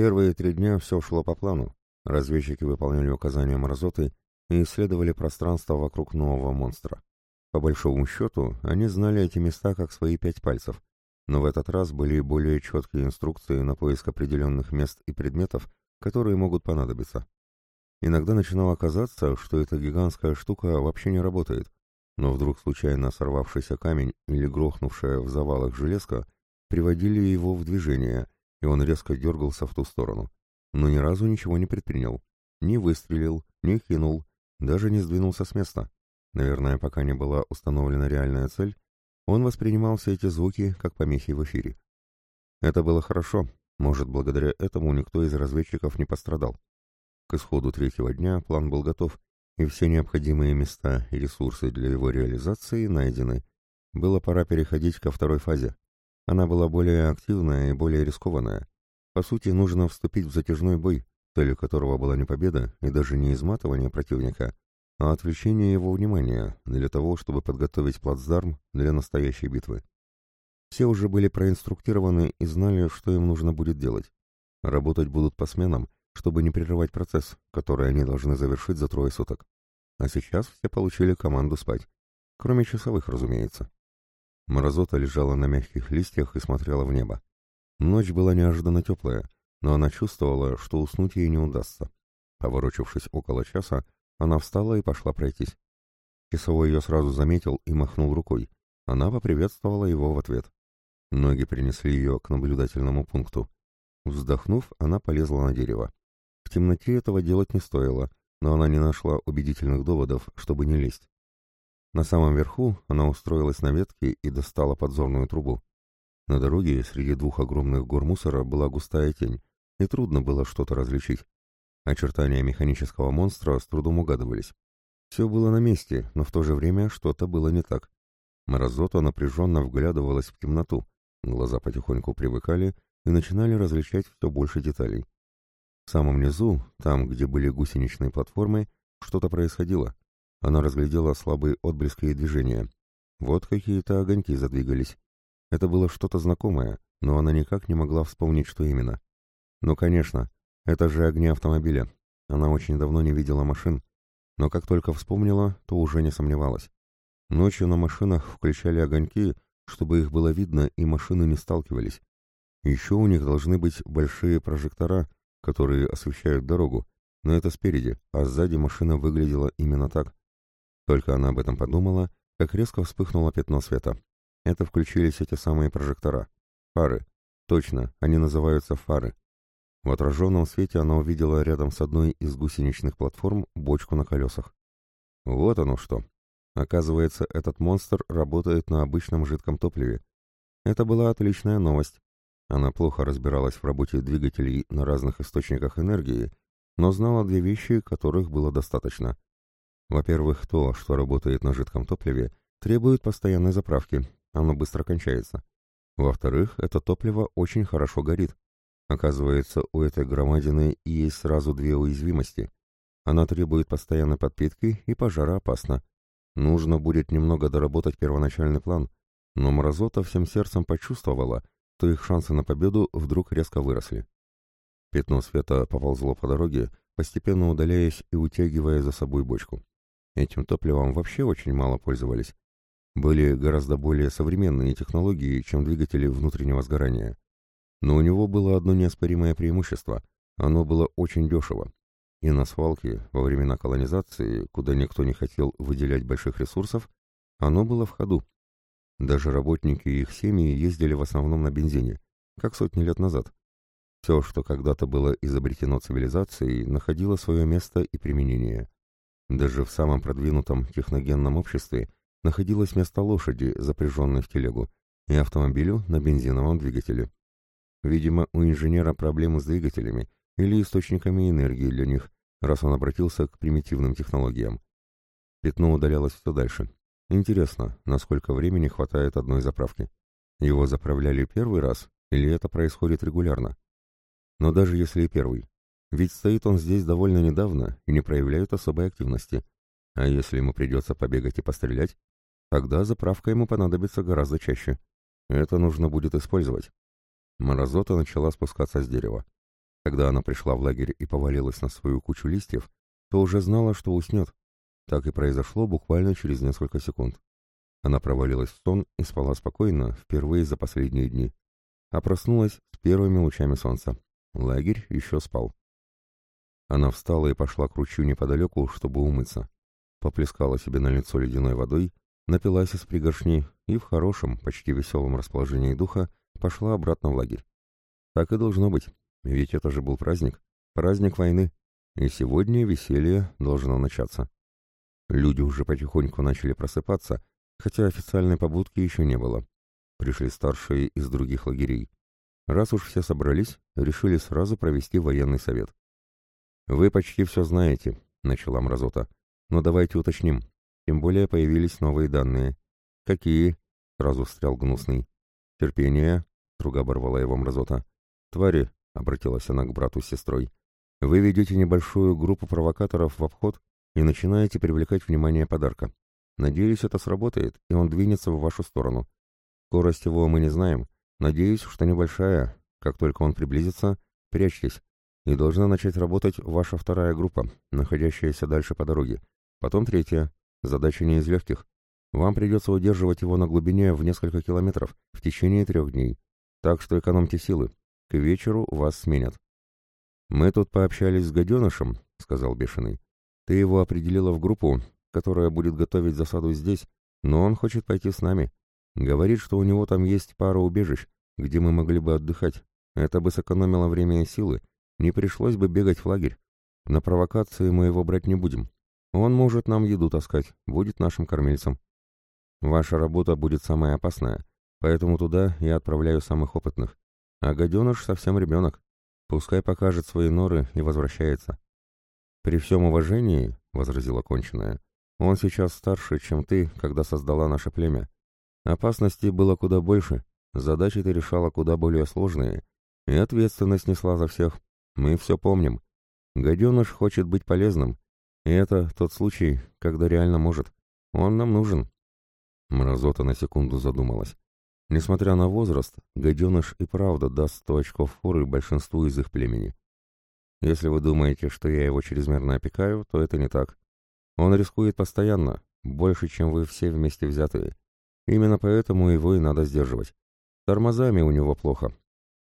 Первые три дня все шло по плану. Разведчики выполняли указания Мразоты и исследовали пространство вокруг нового монстра. По большому счету, они знали эти места как свои пять пальцев, но в этот раз были более четкие инструкции на поиск определенных мест и предметов, которые могут понадобиться. Иногда начинало казаться, что эта гигантская штука вообще не работает, но вдруг случайно сорвавшийся камень или грохнувшая в завалах железка приводили его в движение, и он резко дергался в ту сторону. Но ни разу ничего не предпринял. Ни выстрелил, ни кинул, даже не сдвинулся с места. Наверное, пока не была установлена реальная цель, он воспринимал все эти звуки как помехи в эфире. Это было хорошо, может, благодаря этому никто из разведчиков не пострадал. К исходу третьего дня план был готов, и все необходимые места и ресурсы для его реализации найдены. Было пора переходить ко второй фазе. Она была более активная и более рискованная. По сути, нужно вступить в затяжной бой, целью которого была не победа и даже не изматывание противника, а отвлечение его внимания для того, чтобы подготовить плацдарм для настоящей битвы. Все уже были проинструктированы и знали, что им нужно будет делать. Работать будут по сменам, чтобы не прерывать процесс, который они должны завершить за трое суток. А сейчас все получили команду спать. Кроме часовых, разумеется. Морозота лежала на мягких листьях и смотрела в небо. Ночь была неожиданно теплая, но она чувствовала, что уснуть ей не удастся. Поворочившись около часа, она встала и пошла пройтись. Часовой ее сразу заметил и махнул рукой. Она поприветствовала его в ответ. Ноги принесли ее к наблюдательному пункту. Вздохнув, она полезла на дерево. В темноте этого делать не стоило, но она не нашла убедительных доводов, чтобы не лезть. На самом верху она устроилась на ветке и достала подзорную трубу. На дороге среди двух огромных гор мусора была густая тень, и трудно было что-то различить. Очертания механического монстра с трудом угадывались. Все было на месте, но в то же время что-то было не так. Морозота напряженно вглядывалась в темноту. Глаза потихоньку привыкали и начинали различать все больше деталей. В самом низу, там, где были гусеничные платформы, что-то происходило. Она разглядела слабые отблески и движения. Вот какие-то огоньки задвигались. Это было что-то знакомое, но она никак не могла вспомнить, что именно. Ну, конечно, это же огни автомобиля. Она очень давно не видела машин, но как только вспомнила, то уже не сомневалась. Ночью на машинах включали огоньки, чтобы их было видно и машины не сталкивались. Еще у них должны быть большие прожектора, которые освещают дорогу, но это спереди, а сзади машина выглядела именно так. Только она об этом подумала, как резко вспыхнуло пятно света. Это включились эти самые прожектора. Фары. Точно, они называются фары. В отраженном свете она увидела рядом с одной из гусеничных платформ бочку на колесах. Вот оно что. Оказывается, этот монстр работает на обычном жидком топливе. Это была отличная новость. Она плохо разбиралась в работе двигателей на разных источниках энергии, но знала две вещи, которых было достаточно. Во-первых, то, что работает на жидком топливе, требует постоянной заправки, оно быстро кончается. Во-вторых, это топливо очень хорошо горит. Оказывается, у этой громадины есть сразу две уязвимости. Она требует постоянной подпитки и пожароопасна. Нужно будет немного доработать первоначальный план, но Мразота всем сердцем почувствовала, то их шансы на победу вдруг резко выросли. Пятно света поползло по дороге, постепенно удаляясь и утягивая за собой бочку. Этим топливом вообще очень мало пользовались. Были гораздо более современные технологии, чем двигатели внутреннего сгорания. Но у него было одно неоспоримое преимущество – оно было очень дешево. И на свалке, во времена колонизации, куда никто не хотел выделять больших ресурсов, оно было в ходу. Даже работники и их семьи ездили в основном на бензине, как сотни лет назад. Все, что когда-то было изобретено цивилизацией, находило свое место и применение. Даже в самом продвинутом техногенном обществе находилось место лошади, запряженной в телегу, и автомобилю на бензиновом двигателе. Видимо, у инженера проблемы с двигателями или источниками энергии для них, раз он обратился к примитивным технологиям. Пятно удалялось все дальше. Интересно, насколько времени хватает одной заправки? Его заправляли первый раз, или это происходит регулярно? Но даже если и первый, ведь стоит он здесь довольно недавно и не проявляет особой активности. А если ему придется побегать и пострелять, тогда заправка ему понадобится гораздо чаще. Это нужно будет использовать. Морозота начала спускаться с дерева. Когда она пришла в лагерь и повалилась на свою кучу листьев, то уже знала, что уснет. Так и произошло буквально через несколько секунд. Она провалилась в сон и спала спокойно, впервые за последние дни. А проснулась с первыми лучами солнца. Лагерь еще спал. Она встала и пошла к ручью неподалеку, чтобы умыться. Поплескала себе на лицо ледяной водой, напилась из пригоршни и в хорошем, почти веселом расположении духа пошла обратно в лагерь. Так и должно быть, ведь это же был праздник, праздник войны, и сегодня веселье должно начаться. Люди уже потихоньку начали просыпаться, хотя официальной побудки еще не было. Пришли старшие из других лагерей. Раз уж все собрались, решили сразу провести военный совет. «Вы почти все знаете», — начала Мразота. «Но давайте уточним. Тем более появились новые данные». «Какие?» — сразу встрял Гнусный. «Терпение», — друга оборвала его Мразота. «Твари», — обратилась она к брату с сестрой, — «вы ведете небольшую группу провокаторов в обход и начинаете привлекать внимание подарка. Надеюсь, это сработает, и он двинется в вашу сторону. Скорость его мы не знаем. Надеюсь, что небольшая. Как только он приблизится, прячьтесь. И должна начать работать ваша вторая группа, находящаяся дальше по дороге. Потом третья. Задача не из легких. Вам придется удерживать его на глубине в несколько километров в течение трех дней. Так что экономьте силы. К вечеру вас сменят. «Мы тут пообщались с гаденышем», — сказал Бешеный. «Ты его определила в группу, которая будет готовить засаду здесь, но он хочет пойти с нами. Говорит, что у него там есть пара убежищ, где мы могли бы отдыхать. Это бы сэкономило время и силы. Не пришлось бы бегать в лагерь. На провокации мы его брать не будем. Он может нам еду таскать, будет нашим кормильцем. Ваша работа будет самая опасная, поэтому туда я отправляю самых опытных. А гаденыш совсем ребенок. Пускай покажет свои норы и возвращается. При всем уважении, — возразила конченая, он сейчас старше, чем ты, когда создала наше племя. Опасностей было куда больше, задачи ты решала куда более сложные, и ответственность несла за всех. Мы все помним. Гаденыш хочет быть полезным, и это тот случай, когда реально может. Он нам нужен. Мразота на секунду задумалась. Несмотря на возраст, гаденыш и правда даст сто очков форы большинству из их племени. Если вы думаете, что я его чрезмерно опекаю, то это не так. Он рискует постоянно, больше, чем вы все вместе взятые. Именно поэтому его и надо сдерживать. Тормозами у него плохо.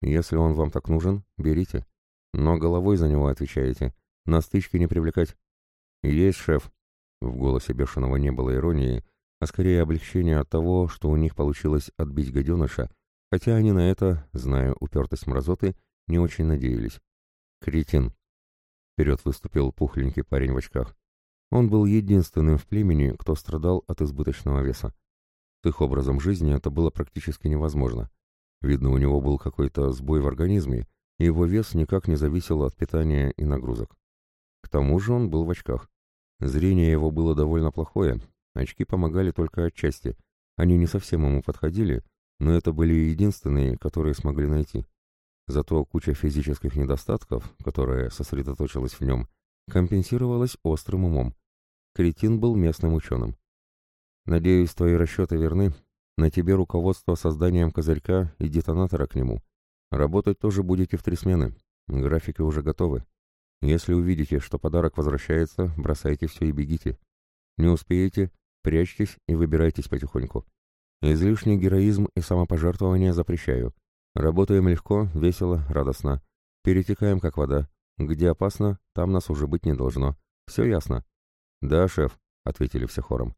Если он вам так нужен, берите. Но головой за него отвечаете. На стычки не привлекать. Есть шеф. В голосе Бешеного не было иронии, а скорее облегчения от того, что у них получилось отбить гаденыша, хотя они на это, зная упертость мразоты, не очень надеялись. Кретин. Вперед выступил пухленький парень в очках. Он был единственным в племени, кто страдал от избыточного веса. С их образом жизни это было практически невозможно. Видно, у него был какой-то сбой в организме, и его вес никак не зависел от питания и нагрузок. К тому же он был в очках. Зрение его было довольно плохое, очки помогали только отчасти. Они не совсем ему подходили, но это были единственные, которые смогли найти. Зато куча физических недостатков, которая сосредоточилась в нем, компенсировалась острым умом. Кретин был местным ученым. «Надеюсь, твои расчеты верны. На тебе руководство созданием козырька и детонатора к нему. Работать тоже будете в три смены. Графики уже готовы. Если увидите, что подарок возвращается, бросайте все и бегите. Не успеете, прячьтесь и выбирайтесь потихоньку. Излишний героизм и самопожертвование запрещаю. Работаем легко, весело, радостно. Перетекаем как вода. Где опасно, там нас уже быть не должно. Все ясно?» «Да, шеф», — ответили все хором.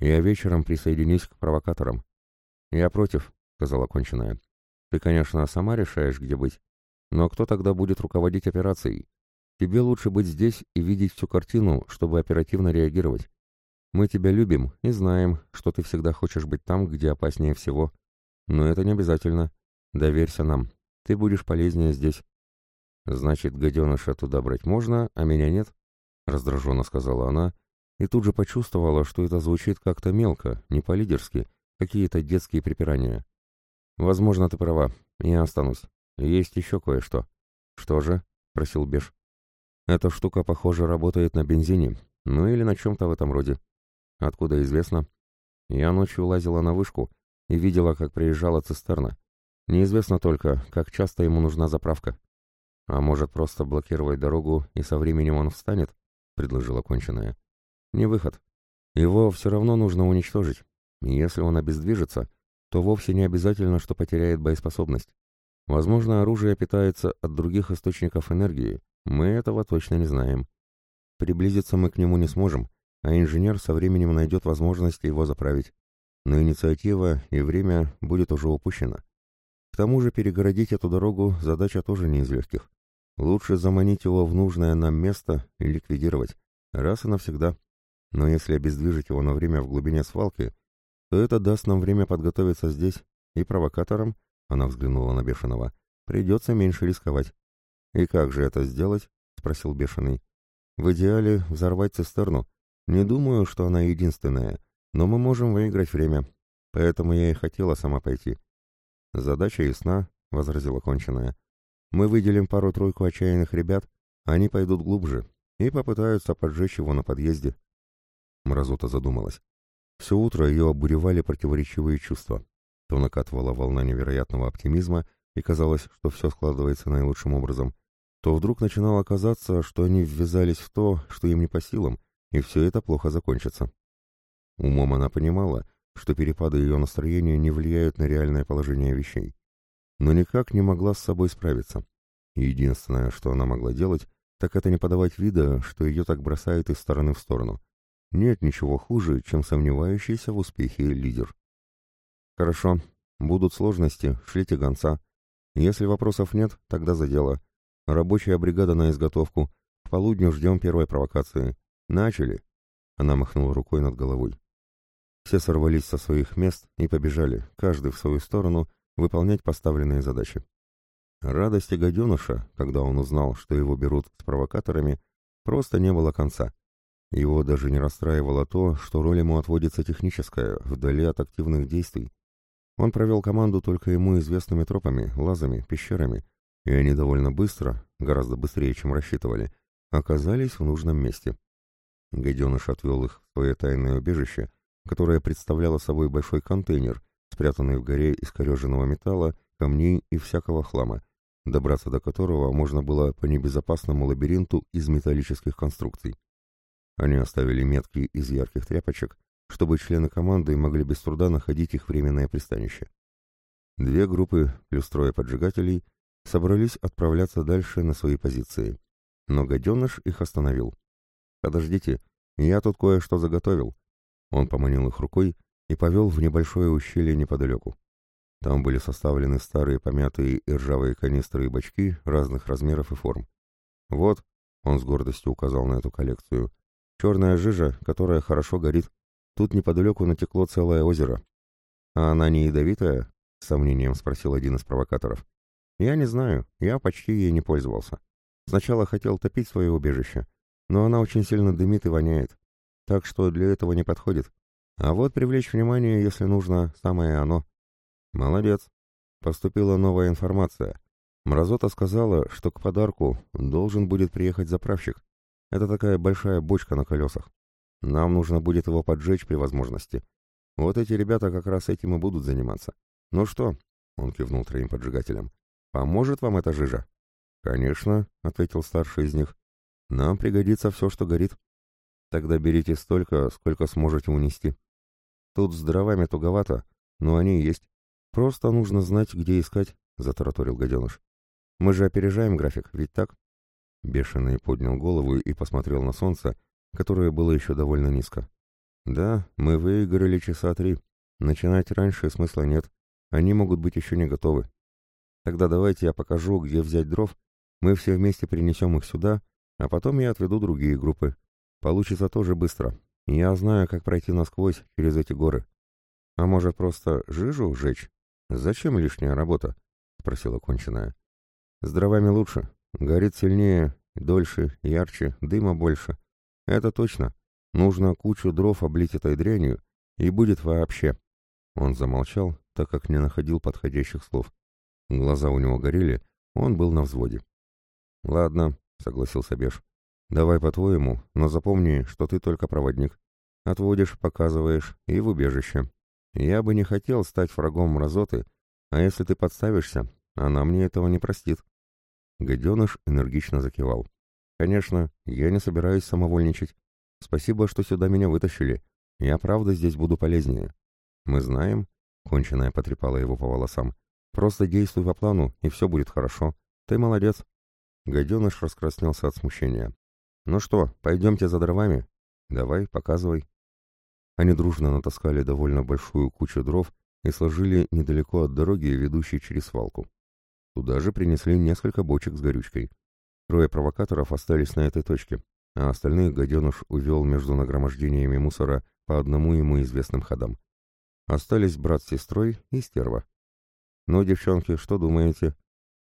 «Я вечером присоединюсь к провокаторам». «Я против», — сказала конченая. «Ты, конечно, сама решаешь, где быть. Но кто тогда будет руководить операцией? Тебе лучше быть здесь и видеть всю картину, чтобы оперативно реагировать. Мы тебя любим и знаем, что ты всегда хочешь быть там, где опаснее всего. Но это не обязательно. Доверься нам. Ты будешь полезнее здесь. Значит, гаденыша туда брать можно, а меня нет? Раздраженно сказала она, и тут же почувствовала, что это звучит как-то мелко, не по-лидерски, какие-то детские припирания. Возможно, ты права, я останусь. Есть еще кое-что. Что же? Просил Беш. Эта штука, похоже, работает на бензине, ну или на чем-то в этом роде. Откуда известно? Я ночью лазила на вышку и видела, как приезжала цистерна. Неизвестно только, как часто ему нужна заправка. А может, просто блокировать дорогу, и со временем он встанет? Предложила конченая. Не выход. Его все равно нужно уничтожить. Если он обездвижится, то вовсе не обязательно, что потеряет боеспособность. Возможно, оружие питается от других источников энергии. Мы этого точно не знаем. Приблизиться мы к нему не сможем, а инженер со временем найдет возможность его заправить. Но инициатива и время будет уже упущено. К тому же перегородить эту дорогу задача тоже не из легких. Лучше заманить его в нужное нам место и ликвидировать, раз и навсегда. Но если обездвижить его на время в глубине свалки, то это даст нам время подготовиться здесь, и провокаторам, она взглянула на Бешеного, придется меньше рисковать. «И как же это сделать?» — спросил Бешеный. «В идеале взорвать цистерну. Не думаю, что она единственная, но мы можем выиграть время, поэтому я и хотела сама пойти». «Задача ясна», — возразила конченая. «Мы выделим пару-тройку отчаянных ребят, они пойдут глубже и попытаются поджечь его на подъезде». Мразота задумалась. Все утро ее обуревали противоречивые чувства. То накатывала волна невероятного оптимизма, и казалось, что все складывается наилучшим образом, то вдруг начинало казаться, что они ввязались в то, что им не по силам, и все это плохо закончится. Умом она понимала, что перепады ее настроения не влияют на реальное положение вещей, но никак не могла с собой справиться. Единственное, что она могла делать, так это не подавать вида, что ее так бросает из стороны в сторону. Нет ничего хуже, чем сомневающийся в успехе лидер. «Хорошо. Будут сложности, шлите гонца. Если вопросов нет, тогда за дело. Рабочая бригада на изготовку. К полудню ждем первой провокации. Начали!» Она махнула рукой над головой. Все сорвались со своих мест и побежали, каждый в свою сторону, выполнять поставленные задачи. Радости гаденыша, когда он узнал, что его берут с провокаторами, просто не было конца. Его даже не расстраивало то, что роль ему отводится техническая, вдали от активных действий. Он провел команду только ему известными тропами, лазами, пещерами, и они довольно быстро, гораздо быстрее, чем рассчитывали, оказались в нужном месте. Гаденыш отвел их в свое тайное убежище, которое представляло собой большой контейнер, спрятанный в горе искореженного металла, камней и всякого хлама, добраться до которого можно было по небезопасному лабиринту из металлических конструкций. Они оставили метки из ярких тряпочек, чтобы члены команды могли без труда находить их временное пристанище. Две группы плюс трое поджигателей собрались отправляться дальше на свои позиции. Но гаденыш их остановил. «Подождите, я тут кое-что заготовил». Он поманил их рукой и повел в небольшое ущелье неподалеку. Там были составлены старые помятые и ржавые канистры и бачки разных размеров и форм. «Вот», — он с гордостью указал на эту коллекцию, Черная жижа, которая хорошо горит. Тут неподалеку натекло целое озеро. А она не ядовитая? С сомнением спросил один из провокаторов. Я не знаю, я почти ей не пользовался. Сначала хотел топить свое убежище, но она очень сильно дымит и воняет. Так что для этого не подходит. А вот привлечь внимание, если нужно, самое оно. Молодец. Поступила новая информация. Мразота сказала, что к подарку должен будет приехать заправщик. Это такая большая бочка на колесах. Нам нужно будет его поджечь при возможности. Вот эти ребята как раз этим и будут заниматься. Ну что, он кивнул троим поджигателям, поможет вам эта жижа? Конечно, ответил старший из них. Нам пригодится все, что горит. Тогда берите столько, сколько сможете унести. Тут с дровами туговато, но они есть. Просто нужно знать, где искать, затараторил гаденыш. Мы же опережаем график, ведь так? Бешеный поднял голову и посмотрел на солнце, которое было еще довольно низко. «Да, мы выиграли часа три. Начинать раньше смысла нет. Они могут быть еще не готовы. Тогда давайте я покажу, где взять дров. Мы все вместе принесем их сюда, а потом я отведу другие группы. Получится тоже быстро. Я знаю, как пройти насквозь через эти горы. А может, просто жижу сжечь? Зачем лишняя работа?» — спросила конченая. «С дровами лучше. Горит сильнее, дольше, ярче, дыма больше. Это точно. Нужно кучу дров облить этой дрянью, и будет вообще. Он замолчал, так как не находил подходящих слов. Глаза у него горели, он был на взводе. «Ладно», — согласился Беш. «Давай по-твоему, но запомни, что ты только проводник. Отводишь, показываешь и в убежище. Я бы не хотел стать врагом мразоты, а если ты подставишься, она мне этого не простит». Гаденыш энергично закивал. «Конечно, я не собираюсь самовольничать. Спасибо, что сюда меня вытащили. Я правда здесь буду полезнее». «Мы знаем», — конченая потрепала его по волосам. «Просто действуй по плану, и все будет хорошо. Ты молодец». Гаденыш раскраснелся от смущения. «Ну что, пойдемте за дровами?» «Давай, показывай». Они дружно натаскали довольно большую кучу дров и сложили недалеко от дороги, ведущей через свалку. Туда же принесли несколько бочек с горючкой. Трое провокаторов остались на этой точке, а остальных гаденыш увел между нагромождениями мусора по одному ему известным ходам. Остались брат с сестрой и стерва. «Ну, девчонки, что думаете?»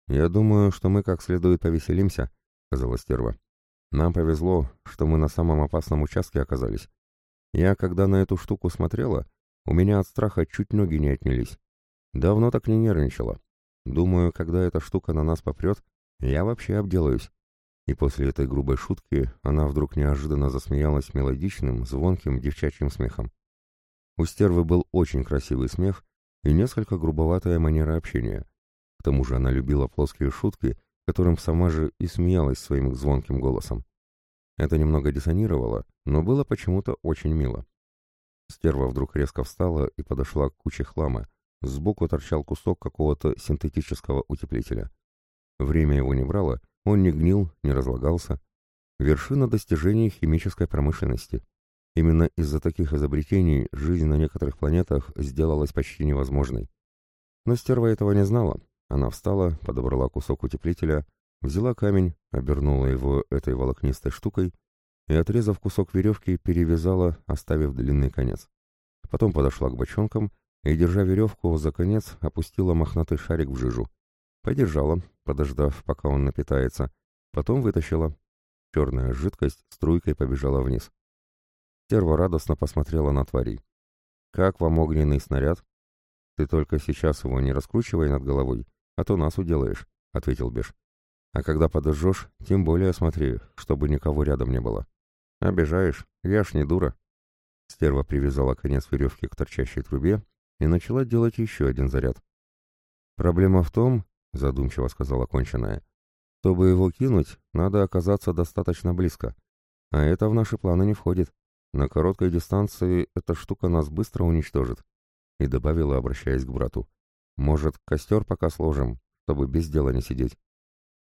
«Я думаю, что мы как следует повеселимся», — сказала стерва. «Нам повезло, что мы на самом опасном участке оказались. Я, когда на эту штуку смотрела, у меня от страха чуть ноги не отнялись. Давно так не нервничала. Думаю, когда эта штука на нас попрет, я вообще обделаюсь. И после этой грубой шутки она вдруг неожиданно засмеялась мелодичным, звонким девчачьим смехом. У стервы был очень красивый смех и несколько грубоватая манера общения. К тому же она любила плоские шутки, которым сама же и смеялась своим звонким голосом. Это немного диссонировало, но было почему-то очень мило. Стерва вдруг резко встала и подошла к куче хлама. Сбоку торчал кусок какого-то синтетического утеплителя. Время его не брало, он не гнил, не разлагался. Вершина достижений химической промышленности. Именно из-за таких изобретений жизнь на некоторых планетах сделалась почти невозможной. Но стерва этого не знала. Она встала, подобрала кусок утеплителя, взяла камень, обернула его этой волокнистой штукой и, отрезав кусок веревки, перевязала, оставив длинный конец. Потом подошла к бочонкам и, держа веревку за конец, опустила мохнатый шарик в жижу. Подержала, подождав, пока он напитается. Потом вытащила. Черная жидкость струйкой побежала вниз. Стерва радостно посмотрела на тварей. «Как вам огненный снаряд?» «Ты только сейчас его не раскручивай над головой, а то нас уделаешь», — ответил Беш. «А когда подожжешь, тем более смотри, чтобы никого рядом не было». «Обижаешь, я ж не дура». Стерва привязала конец веревки к торчащей трубе и начала делать еще один заряд. «Проблема в том, — задумчиво сказала конченая. «Чтобы его кинуть, надо оказаться достаточно близко. А это в наши планы не входит. На короткой дистанции эта штука нас быстро уничтожит». И добавила, обращаясь к брату. «Может, костер пока сложим, чтобы без дела не сидеть?»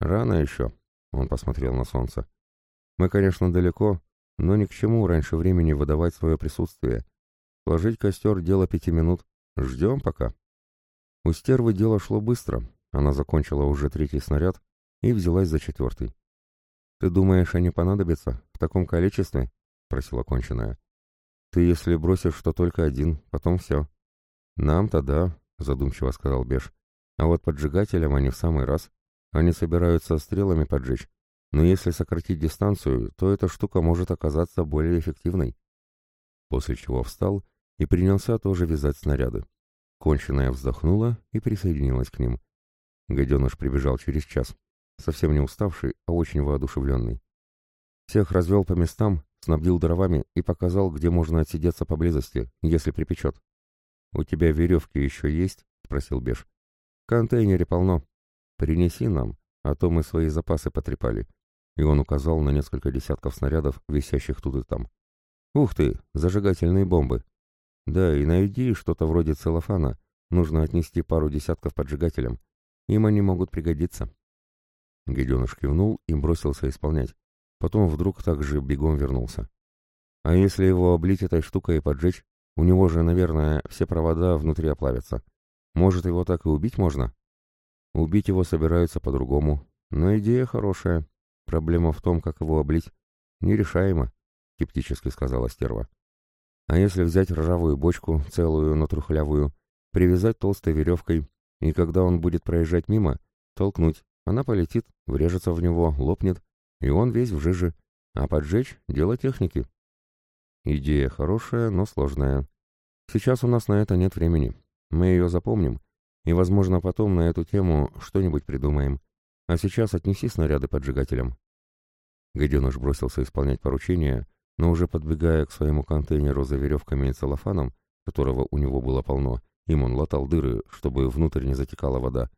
«Рано еще», — он посмотрел на солнце. «Мы, конечно, далеко, но ни к чему раньше времени выдавать свое присутствие. Сложить костер — дело пяти минут. Ждем пока». У стервы дело шло быстро, она закончила уже третий снаряд и взялась за четвертый. «Ты думаешь, они понадобятся в таком количестве?» — просила конченая. «Ты, если бросишь, что только один, потом все». «Нам-то да», — задумчиво сказал Беш. «А вот поджигателям они в самый раз. Они собираются стрелами поджечь. Но если сократить дистанцию, то эта штука может оказаться более эффективной». После чего встал и принялся тоже вязать снаряды. Конченая вздохнула и присоединилась к ним. Гаденыш прибежал через час, совсем не уставший, а очень воодушевленный. Всех развел по местам, снабдил дровами и показал, где можно отсидеться поблизости, если припечет. «У тебя веревки еще есть?» — спросил Беш. «В контейнере полно. Принеси нам, а то мы свои запасы потрепали». И он указал на несколько десятков снарядов, висящих тут и там. «Ух ты, зажигательные бомбы!» «Да, и найди что-то вроде целлофана. Нужно отнести пару десятков поджигателям. Им они могут пригодиться. Геденыш кивнул и бросился исполнять. Потом вдруг также бегом вернулся. А если его облить этой штукой и поджечь, у него же, наверное, все провода внутри оплавятся. Может, его так и убить можно? Убить его собираются по-другому. Но идея хорошая. Проблема в том, как его облить. Нерешаемо, — скептически сказала стерва. А если взять ржавую бочку, целую, но трухлявую, привязать толстой веревкой и когда он будет проезжать мимо, толкнуть. Она полетит, врежется в него, лопнет, и он весь в жиже. А поджечь — дело техники. Идея хорошая, но сложная. Сейчас у нас на это нет времени. Мы ее запомним, и, возможно, потом на эту тему что-нибудь придумаем. А сейчас отнеси снаряды поджигателям. Гаденыш бросился исполнять поручение, но уже подбегая к своему контейнеру за веревками и целлофаном, которого у него было полно, им он латал дыры, чтобы внутрь не затекала вода.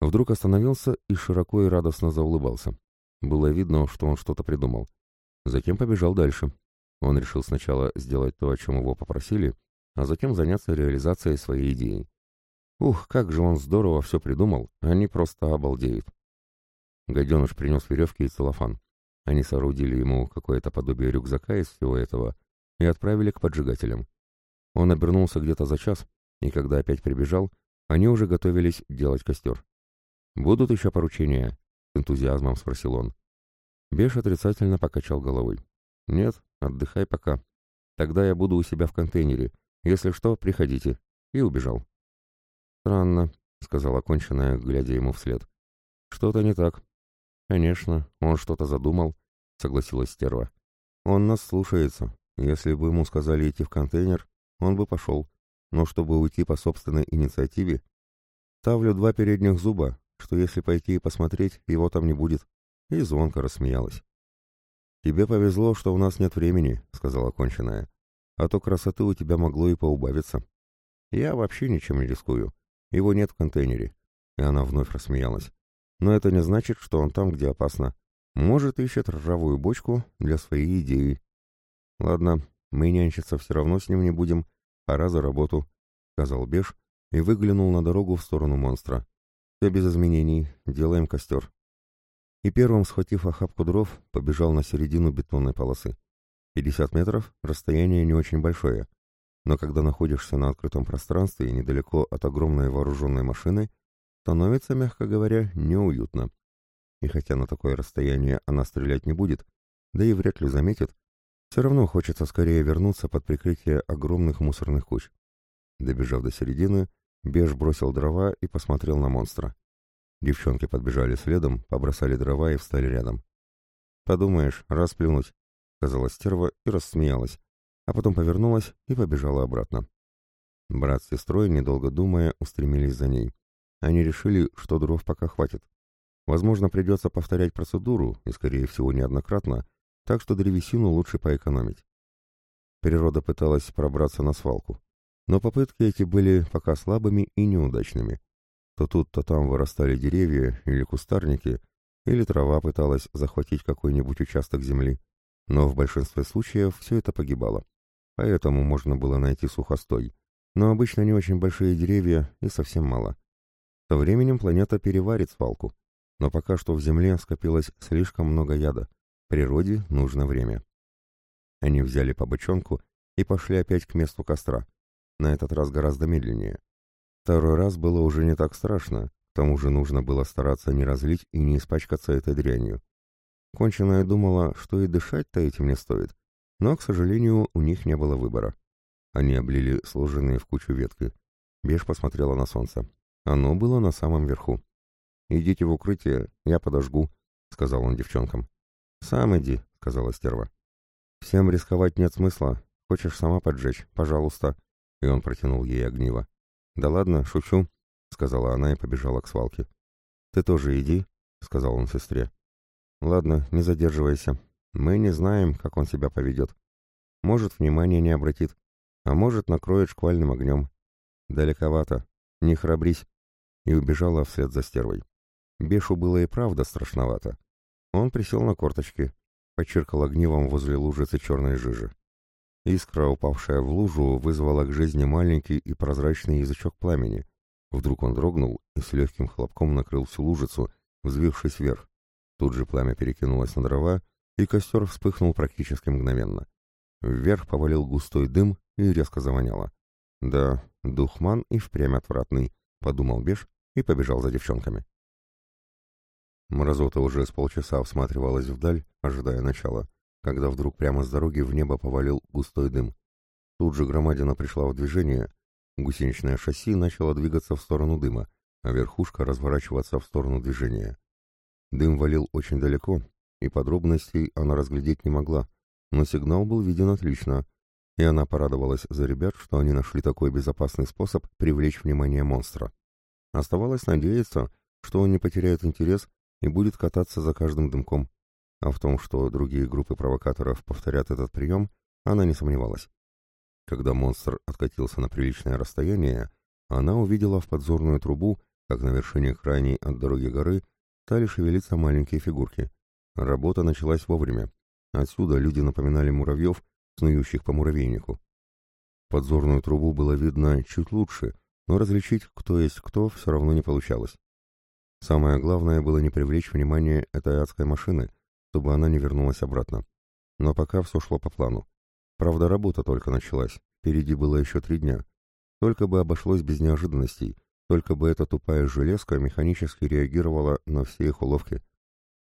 Вдруг остановился и широко и радостно заулыбался. Было видно, что он что-то придумал. Затем побежал дальше. Он решил сначала сделать то, о чем его попросили, а затем заняться реализацией своей идеи. Ух, как же он здорово все придумал, они просто обалдеют. Гаденыш принес веревки и целлофан. Они соорудили ему какое-то подобие рюкзака из всего этого и отправили к поджигателям. Он обернулся где-то за час, и когда опять прибежал, они уже готовились делать костер. «Будут еще поручения?» — с энтузиазмом спросил он. Беш отрицательно покачал головой. «Нет, отдыхай пока. Тогда я буду у себя в контейнере. Если что, приходите». И убежал. «Странно», — сказала конченая, глядя ему вслед. «Что-то не так». «Конечно, он что-то задумал», — согласилась стерва. «Он нас слушается. Если бы ему сказали идти в контейнер, он бы пошел. Но чтобы уйти по собственной инициативе, ставлю два передних зуба, что если пойти и посмотреть, его там не будет». И звонко рассмеялась. «Тебе повезло, что у нас нет времени», — сказала конченая. «А то красоты у тебя могло и поубавиться. Я вообще ничем не рискую. Его нет в контейнере». И она вновь рассмеялась. «Но это не значит, что он там, где опасно. Может, ищет ржавую бочку для своей идеи». «Ладно, мы нянчиться все равно с ним не будем. Пора за работу», — сказал Беш и выглянул на дорогу в сторону монстра. «Все без изменений. Делаем костер» и первым, схватив охапку дров, побежал на середину бетонной полосы. 50 метров — расстояние не очень большое, но когда находишься на открытом пространстве и недалеко от огромной вооруженной машины, становится, мягко говоря, неуютно. И хотя на такое расстояние она стрелять не будет, да и вряд ли заметит, все равно хочется скорее вернуться под прикрытие огромных мусорных куч. Добежав до середины, Беж бросил дрова и посмотрел на монстра. Девчонки подбежали следом, побросали дрова и встали рядом. «Подумаешь, расплюнуть», — сказала стерва и рассмеялась, а потом повернулась и побежала обратно. Брат с сестрой, недолго думая, устремились за ней. Они решили, что дров пока хватит. Возможно, придется повторять процедуру, и, скорее всего, неоднократно, так что древесину лучше поэкономить. Природа пыталась пробраться на свалку, но попытки эти были пока слабыми и неудачными. То тут, то там вырастали деревья или кустарники, или трава пыталась захватить какой-нибудь участок земли. Но в большинстве случаев все это погибало. Поэтому можно было найти сухостой. Но обычно не очень большие деревья и совсем мало. Со временем планета переварит свалку. Но пока что в земле скопилось слишком много яда. Природе нужно время. Они взяли по бочонку и пошли опять к месту костра. На этот раз гораздо медленнее. Второй раз было уже не так страшно, к тому же нужно было стараться не разлить и не испачкаться этой дрянью. Конченая думала, что и дышать-то этим не стоит, но, к сожалению, у них не было выбора. Они облили сложенные в кучу ветки. Беж посмотрела на солнце. Оно было на самом верху. «Идите в укрытие, я подожгу», — сказал он девчонкам. «Сам иди», — сказала стерва. «Всем рисковать нет смысла. Хочешь сама поджечь? Пожалуйста». И он протянул ей огниво. «Да ладно, шучу», — сказала она и побежала к свалке. «Ты тоже иди», — сказал он сестре. «Ладно, не задерживайся. Мы не знаем, как он себя поведет. Может, внимания не обратит, а может, накроет шквальным огнем. Далековато. Не храбрись». И убежала вслед за стервой. Бешу было и правда страшновато. Он присел на корточки, почиркал огнивом возле лужицы черной жижи. Искра, упавшая в лужу, вызвала к жизни маленький и прозрачный язычок пламени. Вдруг он дрогнул и с легким хлопком накрыл всю лужицу, взвившись вверх. Тут же пламя перекинулось на дрова, и костер вспыхнул практически мгновенно. Вверх повалил густой дым и резко завоняло. «Да, духман и впрямь отвратный», — подумал Беш и побежал за девчонками. Мразота уже с полчаса всматривалась вдаль, ожидая начала когда вдруг прямо с дороги в небо повалил густой дым. Тут же громадина пришла в движение, гусеничное шасси начало двигаться в сторону дыма, а верхушка разворачиваться в сторону движения. Дым валил очень далеко, и подробностей она разглядеть не могла, но сигнал был виден отлично, и она порадовалась за ребят, что они нашли такой безопасный способ привлечь внимание монстра. Оставалось надеяться, что он не потеряет интерес и будет кататься за каждым дымком а в том, что другие группы провокаторов повторят этот прием, она не сомневалась. Когда монстр откатился на приличное расстояние, она увидела в подзорную трубу как на вершине крайней от дороги горы стали шевелиться маленькие фигурки. Работа началась вовремя. Отсюда люди напоминали муравьев, снующих по муравейнику. Подзорную трубу было видно чуть лучше, но различить, кто есть кто, все равно не получалось. Самое главное было не привлечь внимание этой адской машины, чтобы она не вернулась обратно. Но пока все шло по плану. Правда, работа только началась, впереди было еще три дня. Только бы обошлось без неожиданностей, только бы эта тупая железка механически реагировала на все их уловки.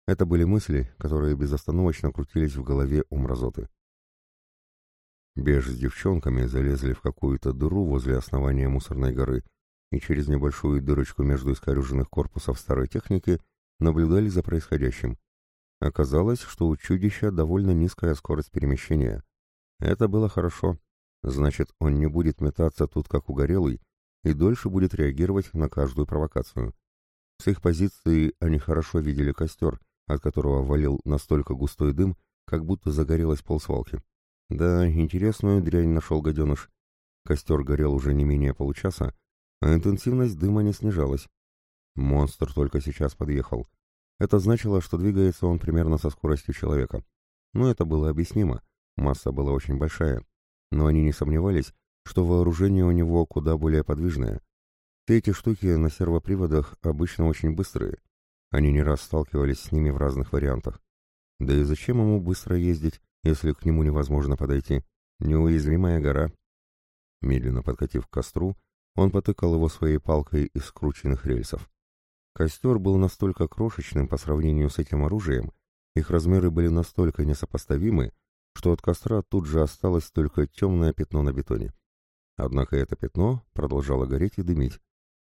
Это были мысли, которые безостановочно крутились в голове у мразоты. Беж с девчонками залезли в какую-то дыру возле основания мусорной горы и через небольшую дырочку между искорюженных корпусов старой техники наблюдали за происходящим. Оказалось, что у чудища довольно низкая скорость перемещения. Это было хорошо. Значит, он не будет метаться тут как угорелый и дольше будет реагировать на каждую провокацию. С их позиции они хорошо видели костер, от которого валил настолько густой дым, как будто загорелась полсвалки. Да, интересную дрянь нашел гаденыш. Костер горел уже не менее получаса, а интенсивность дыма не снижалась. Монстр только сейчас подъехал. Это значило, что двигается он примерно со скоростью человека. Но это было объяснимо, масса была очень большая. Но они не сомневались, что вооружение у него куда более подвижное. Все эти штуки на сервоприводах обычно очень быстрые. Они не раз сталкивались с ними в разных вариантах. Да и зачем ему быстро ездить, если к нему невозможно подойти. Неуязвимая гора. Медленно подкатив к костру, он потыкал его своей палкой из скрученных рельсов. Костер был настолько крошечным по сравнению с этим оружием, их размеры были настолько несопоставимы, что от костра тут же осталось только темное пятно на бетоне. Однако это пятно продолжало гореть и дымить.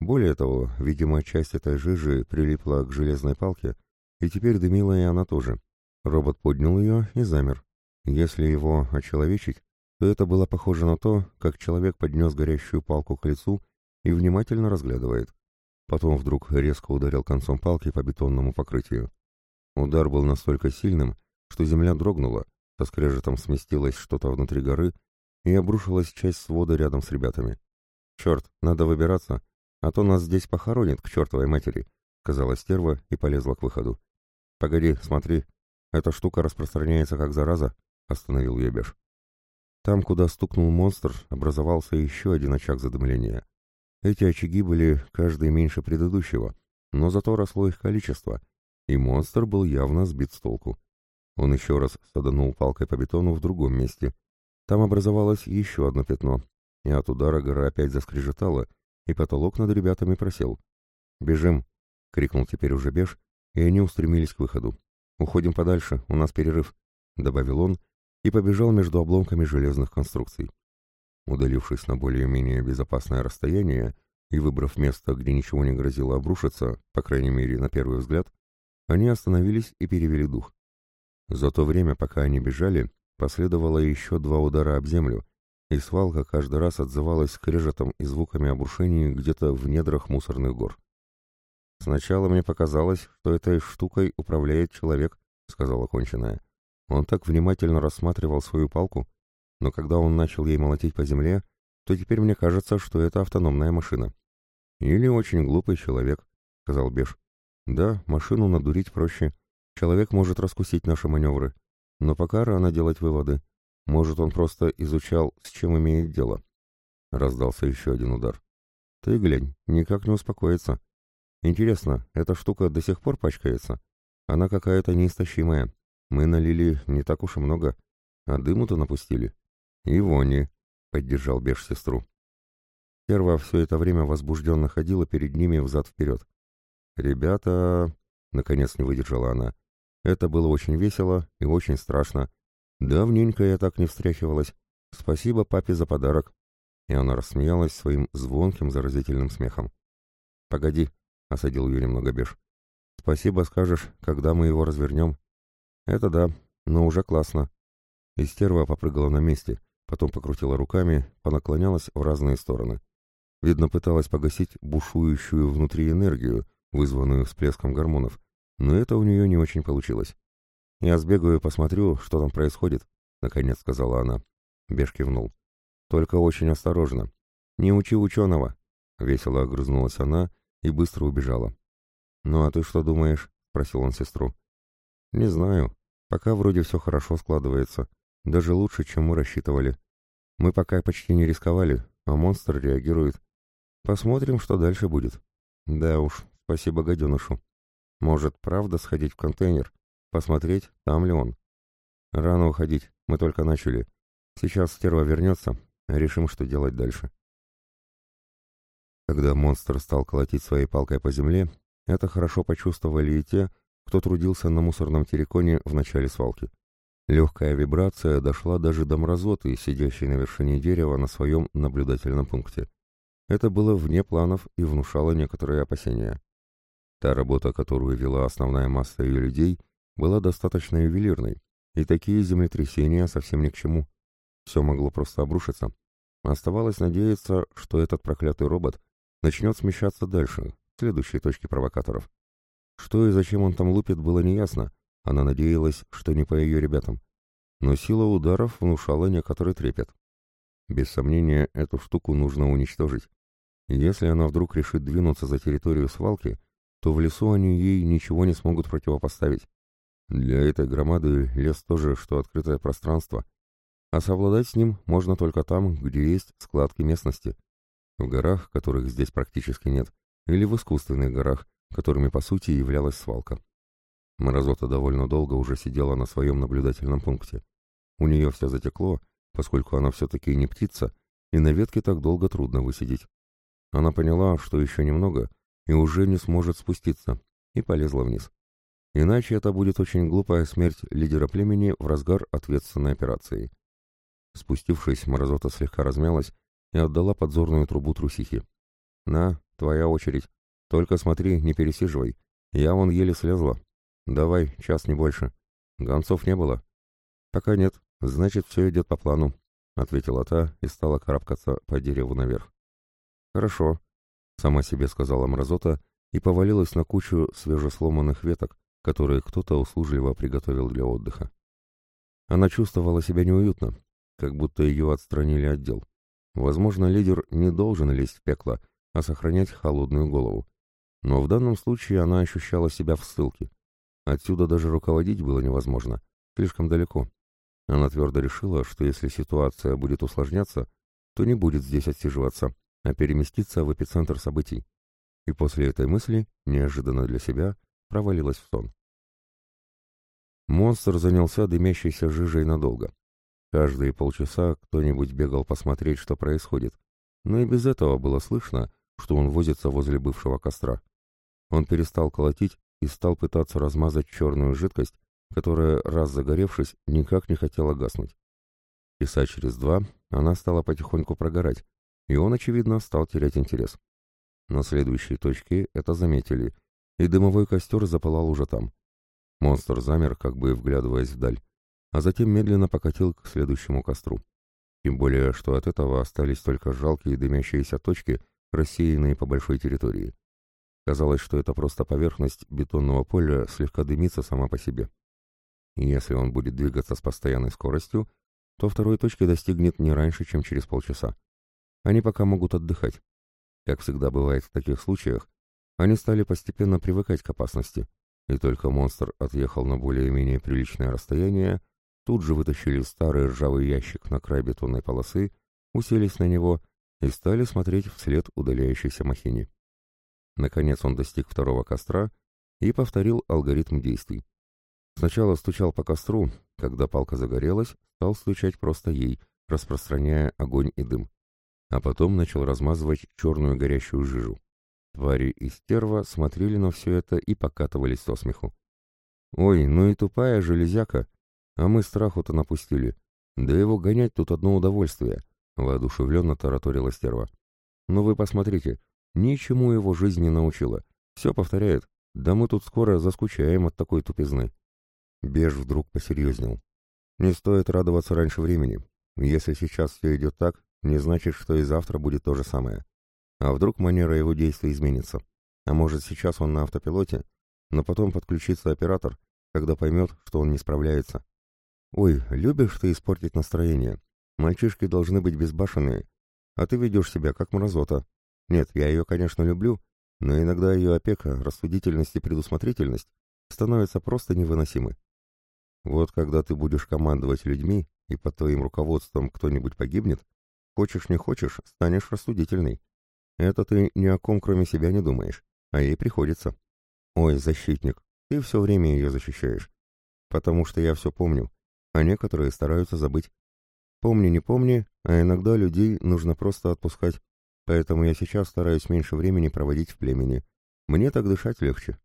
Более того, видимо, часть этой жижи прилипла к железной палке, и теперь дымила и она тоже. Робот поднял ее и замер. Если его очеловечить, это было похоже на то, как человек поднес горящую палку к лицу и внимательно разглядывает. Потом вдруг резко ударил концом палки по бетонному покрытию. Удар был настолько сильным, что земля дрогнула, со скрежетом сместилось что-то внутри горы и обрушилась часть свода рядом с ребятами. «Черт, надо выбираться, а то нас здесь похоронит к чертовой матери», — сказала стерва и полезла к выходу. «Погоди, смотри, эта штука распространяется как зараза, — остановил я беж. Там, куда стукнул монстр, образовался еще один очаг задымления. Эти очаги были каждый меньше предыдущего, но зато росло их количество, и монстр был явно сбит с толку. Он еще раз саданул палкой по бетону в другом месте. Там образовалось еще одно пятно, и от удара гора опять заскрежетала, и потолок над ребятами просел. «Бежим!» — крикнул теперь уже Беж, и они устремились к выходу. «Уходим подальше, у нас перерыв», — добавил он, и побежал между обломками железных конструкций. Удалившись на более-менее безопасное расстояние и выбрав место, где ничего не грозило обрушиться, по крайней мере, на первый взгляд, они остановились и перевели дух. За то время, пока они бежали, последовало еще два удара об землю, и свалка каждый раз отзывалась скрежетом и звуками обрушений где-то в недрах мусорных гор. «Сначала мне показалось, что этой штукой управляет человек», — сказала конченая. Он так внимательно рассматривал свою палку, но когда он начал ей молотить по земле, то теперь мне кажется, что это автономная машина. Или очень глупый человек, — сказал Беш. Да, машину надурить проще. Человек может раскусить наши маневры. Но пока рано делать выводы. Может, он просто изучал, с чем имеет дело. Раздался еще один удар. Ты глянь, никак не успокоится. Интересно, эта штука до сих пор пачкается? Она какая-то неистощимая. Мы налили не так уж и много, а дыму-то напустили. И вони, — поддержал Беж сестру. Серва все это время возбужденно ходила перед ними взад-вперед. «Ребята...» — наконец не выдержала она. «Это было очень весело и очень страшно. Давненько я так не встряхивалась. Спасибо папе за подарок». И она рассмеялась своим звонким заразительным смехом. «Погоди», — осадил ее немного Беж. «Спасибо скажешь, когда мы его развернем. Это да, но уже классно. И стерва попрыгала на месте, потом покрутила руками, понаклонялась в разные стороны. Видно, пыталась погасить бушующую внутри энергию, вызванную всплеском гормонов, но это у нее не очень получилось. «Я сбегаю и посмотрю, что там происходит», — наконец сказала она. Беж кивнул. «Только очень осторожно. Не учи ученого», — весело огрызнулась она и быстро убежала. «Ну а ты что думаешь?» — спросил он сестру. «Не знаю. Пока вроде все хорошо складывается. Даже лучше, чем мы рассчитывали. Мы пока почти не рисковали, а монстр реагирует. Посмотрим, что дальше будет. Да уж, спасибо гаденышу. Может, правда сходить в контейнер? Посмотреть, там ли он? Рано уходить, мы только начали. Сейчас стерва вернется, решим, что делать дальше. Когда монстр стал колотить своей палкой по земле, это хорошо почувствовали и те, кто трудился на мусорном терриконе в начале свалки. Легкая вибрация дошла даже до мразоты, сидящей на вершине дерева на своем наблюдательном пункте. Это было вне планов и внушало некоторые опасения. Та работа, которую вела основная масса ее людей, была достаточно ювелирной, и такие землетрясения совсем ни к чему. Все могло просто обрушиться. Оставалось надеяться, что этот проклятый робот начнет смещаться дальше, к следующей точке провокаторов. Что и зачем он там лупит, было неясно. Она надеялась, что не по ее ребятам. Но сила ударов внушала некоторый трепет. Без сомнения, эту штуку нужно уничтожить. Если она вдруг решит двинуться за территорию свалки, то в лесу они ей ничего не смогут противопоставить. Для этой громады лес тоже, что открытое пространство. А совладать с ним можно только там, где есть складки местности. В горах, которых здесь практически нет, или в искусственных горах, которыми по сути являлась свалка. Морозота довольно долго уже сидела на своем наблюдательном пункте. У нее все затекло, поскольку она все-таки не птица, и на ветке так долго трудно высидеть. Она поняла, что еще немного, и уже не сможет спуститься, и полезла вниз. Иначе это будет очень глупая смерть лидера племени в разгар ответственной операции. Спустившись, Морозота слегка размялась и отдала подзорную трубу трусихи. «На, твоя очередь. Только смотри, не пересиживай. Я вон еле слезла. Давай, час не больше. Гонцов не было?» «Пока нет. Значит, все идет по плану», — ответила та и стала карабкаться по дереву наверх. «Хорошо», — сама себе сказала Мразота и повалилась на кучу свежесломанных веток, которые кто-то услужливо приготовил для отдыха. Она чувствовала себя неуютно, как будто ее отстранили от дел. Возможно, лидер не должен лезть в пекло, а сохранять холодную голову. Но в данном случае она ощущала себя в ссылке. Отсюда даже руководить было невозможно, слишком далеко. Она твердо решила, что если ситуация будет усложняться, то не будет здесь отсиживаться, а переместиться в эпицентр событий. И после этой мысли, неожиданно для себя, провалилась в сон. Монстр занялся дымящейся жижей надолго. Каждые полчаса кто-нибудь бегал посмотреть, что происходит, но и без этого было слышно, что он возится возле бывшего костра. Он перестал колотить и стал пытаться размазать черную жидкость, которая, раз загоревшись, никак не хотела гаснуть. Часа через два она стала потихоньку прогорать, и он, очевидно, стал терять интерес. На следующей точке это заметили, и дымовой костер запылал уже там. Монстр замер, как бы вглядываясь вдаль, а затем медленно покатил к следующему костру. Тем более, что от этого остались только жалкие дымящиеся точки, рассеянные по большой территории. Казалось, что это просто поверхность бетонного поля слегка дымится сама по себе. Если он будет двигаться с постоянной скоростью, то второй точки достигнет не раньше, чем через полчаса. Они пока могут отдыхать. Как всегда бывает в таких случаях, они стали постепенно привыкать к опасности, и только монстр отъехал на более-менее приличное расстояние, тут же вытащили старый ржавый ящик на край бетонной полосы, уселись на него и стали смотреть вслед удаляющейся махине. Наконец он достиг второго костра и повторил алгоритм действий. Сначала стучал по костру, когда палка загорелась, стал стучать просто ей, распространяя огонь и дым а потом начал размазывать черную горящую жижу. Твари и стерва смотрели на все это и покатывались со смеху. «Ой, ну и тупая железяка! А мы страху-то напустили. Да его гонять тут одно удовольствие!» — воодушевленно тараторила стерва. «Ну вы посмотрите, ничему его жизнь не научила. Все повторяет. Да мы тут скоро заскучаем от такой тупизны». Беж вдруг посерьезнел. «Не стоит радоваться раньше времени. Если сейчас все идет так, не значит, что и завтра будет то же самое. А вдруг манера его действий изменится? А может, сейчас он на автопилоте, но потом подключится оператор, когда поймет, что он не справляется. Ой, любишь ты испортить настроение. Мальчишки должны быть безбашенные, а ты ведешь себя как мразота. Нет, я ее, конечно, люблю, но иногда ее опека, рассудительность и предусмотрительность становятся просто невыносимы. Вот когда ты будешь командовать людьми, и под твоим руководством кто-нибудь погибнет, хочешь не хочешь, станешь рассудительной. Это ты ни о ком кроме себя не думаешь, а ей приходится. Ой, защитник, ты все время ее защищаешь. Потому что я все помню, а некоторые стараются забыть. Помни, не помни, а иногда людей нужно просто отпускать. Поэтому я сейчас стараюсь меньше времени проводить в племени. Мне так дышать легче.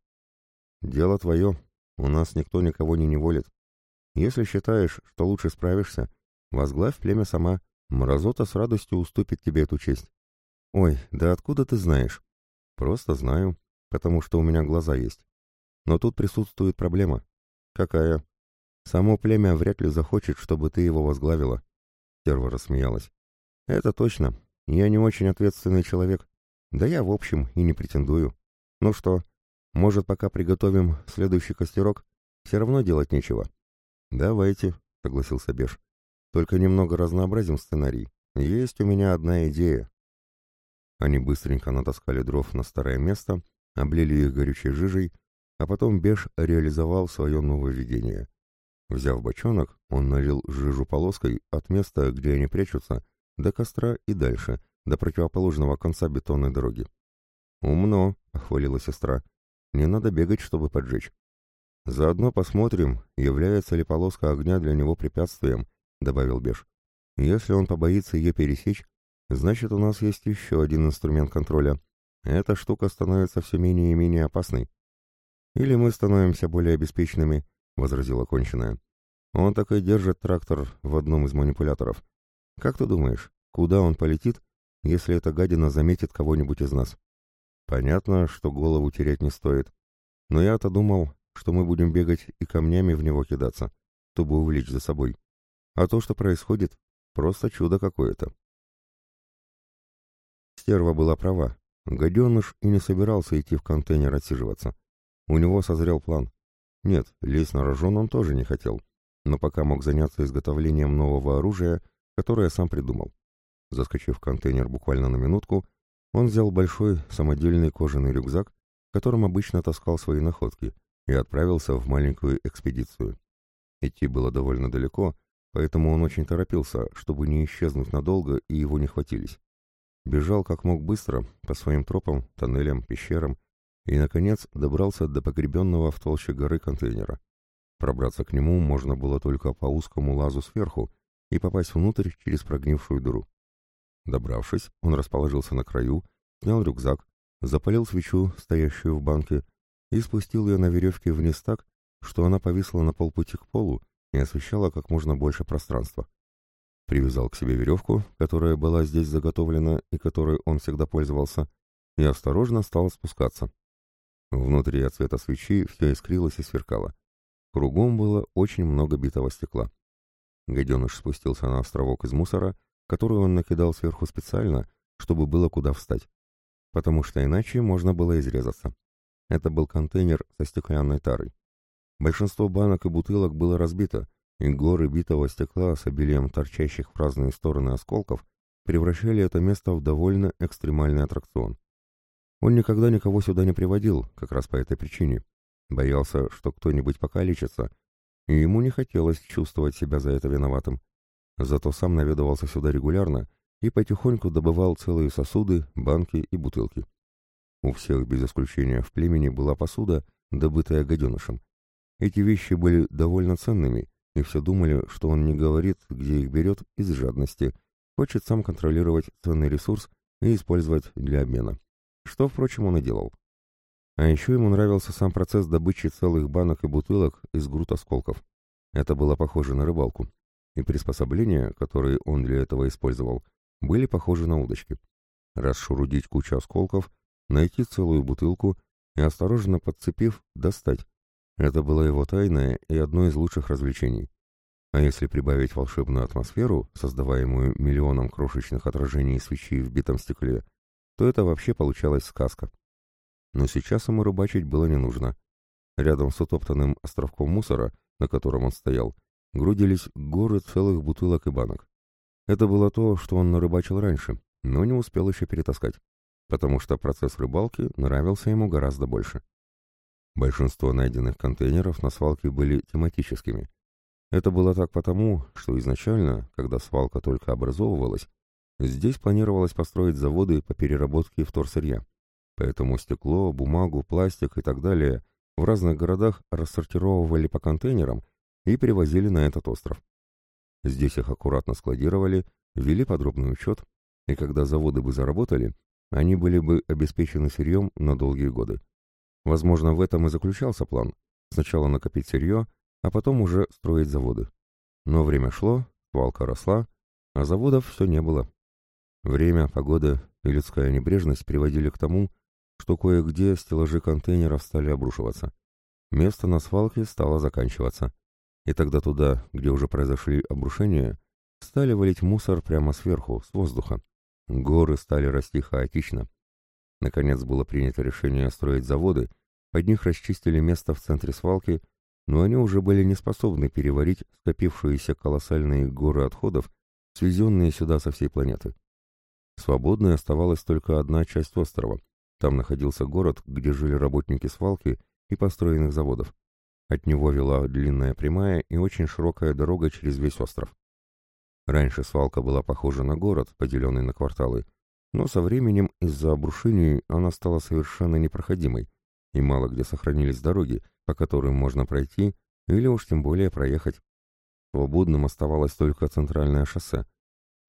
Дело твое. У нас никто никого не неволит. Если считаешь, что лучше справишься, возглавь племя сама. Мразота с радостью уступит тебе эту честь. Ой, да откуда ты знаешь? Просто знаю, потому что у меня глаза есть. Но тут присутствует проблема. Какая? Само племя вряд ли захочет, чтобы ты его возглавила. Стерва рассмеялась. Это точно. Я не очень ответственный человек. Да я, в общем, и не претендую. Ну что, может, пока приготовим следующий костерок? Все равно делать нечего. Давайте, согласился Беш. Только немного разнообразим сценарий. Есть у меня одна идея. Они быстренько натаскали дров на старое место, облили их горючей жижей, а потом Беш реализовал свое нововведение. Взяв бочонок, он налил жижу полоской от места, где они прячутся, до костра и дальше, до противоположного конца бетонной дороги. «Умно», — похвалила сестра. «Не надо бегать, чтобы поджечь». «Заодно посмотрим, является ли полоска огня для него препятствием», — добавил Беш. «Если он побоится ее пересечь, значит, у нас есть еще один инструмент контроля. Эта штука становится все менее и менее опасной». «Или мы становимся более обеспеченными», — возразила конченая. «Он так и держит трактор в одном из манипуляторов. Как ты думаешь, куда он полетит, если эта гадина заметит кого-нибудь из нас? Понятно, что голову терять не стоит. Но я-то думал, что мы будем бегать и камнями в него кидаться, чтобы увлечь за собой. А то, что происходит, просто чудо какое-то. Стерва была права. Гаденыш и не собирался идти в контейнер отсиживаться. У него созрел план. Нет, лезть на рожон он тоже не хотел, но пока мог заняться изготовлением нового оружия которое сам придумал. Заскочив в контейнер буквально на минутку, он взял большой самодельный кожаный рюкзак, которым обычно таскал свои находки, и отправился в маленькую экспедицию. Идти было довольно далеко, поэтому он очень торопился, чтобы не исчезнуть надолго и его не хватились. Бежал как мог быстро, по своим тропам, тоннелям, пещерам, и, наконец, добрался до погребенного в толще горы контейнера. Пробраться к нему можно было только по узкому лазу сверху, и попасть внутрь через прогнившую дыру. Добравшись, он расположился на краю, снял рюкзак, запалил свечу, стоящую в банке, и спустил ее на веревке вниз так, что она повисла на полпути к полу и освещала как можно больше пространства. Привязал к себе веревку, которая была здесь заготовлена и которой он всегда пользовался, и осторожно стал спускаться. Внутри от света свечи все искрилось и сверкало. Кругом было очень много битого стекла. Гаденыш спустился на островок из мусора, который он накидал сверху специально, чтобы было куда встать. Потому что иначе можно было изрезаться. Это был контейнер со стеклянной тарой. Большинство банок и бутылок было разбито, и горы битого стекла с обилием торчащих в разные стороны осколков превращали это место в довольно экстремальный аттракцион. Он никогда никого сюда не приводил, как раз по этой причине. Боялся, что кто-нибудь покалечится, и ему не хотелось чувствовать себя за это виноватым. Зато сам наведывался сюда регулярно и потихоньку добывал целые сосуды, банки и бутылки. У всех без исключения в племени была посуда, добытая гаденышем. Эти вещи были довольно ценными, и все думали, что он не говорит, где их берет, из жадности, хочет сам контролировать ценный ресурс и использовать для обмена. Что, впрочем, он и делал. А еще ему нравился сам процесс добычи целых банок и бутылок из груд осколков. Это было похоже на рыбалку. И приспособления, которые он для этого использовал, были похожи на удочки. Расшурудить кучу осколков, найти целую бутылку и, осторожно подцепив, достать. Это было его тайное и одно из лучших развлечений. А если прибавить волшебную атмосферу, создаваемую миллионом крошечных отражений свечи в битом стекле, то это вообще получалась сказка. Но сейчас ему рыбачить было не нужно. Рядом с утоптанным островком мусора, на котором он стоял, грудились горы целых бутылок и банок. Это было то, что он нарыбачил раньше, но не успел еще перетаскать. потому что процесс рыбалки нравился ему гораздо больше. Большинство найденных контейнеров на свалке были тематическими. Это было так потому, что изначально, когда свалка только образовывалась, здесь планировалось построить заводы по переработке вторсырья. Поэтому стекло, бумагу, пластик и так далее в разных городах рассортировывали по контейнерам и привозили на этот остров. Здесь их аккуратно складировали, вели подробный учет, и когда заводы бы заработали, они были бы обеспечены сырьем на долгие годы. Возможно, в этом и заключался план. Сначала накопить сырье, а потом уже строить заводы. Но время шло, свалка росла, а заводов все не было. Время, погода и людская небрежность приводили к тому, что кое-где стеллажи контейнеров стали обрушиваться. Место на свалке стало заканчиваться. И тогда туда, где уже произошли обрушения, стали валить мусор прямо сверху, с воздуха. Горы стали расти хаотично. Наконец было принято решение строить заводы, под них расчистили место в центре свалки, но они уже были не способны переварить скопившиеся колоссальные горы отходов, свезенные сюда со всей планеты. Свободной оставалась только одна часть острова. Там находился город, где жили работники свалки и построенных заводов. От него вела длинная прямая и очень широкая дорога через весь остров. Раньше свалка была похожа на город, поделенный на кварталы, но со временем из-за обрушений она стала совершенно непроходимой, и мало где сохранились дороги, по которым можно пройти или уж тем более проехать. Свободным оставалось только центральное шоссе.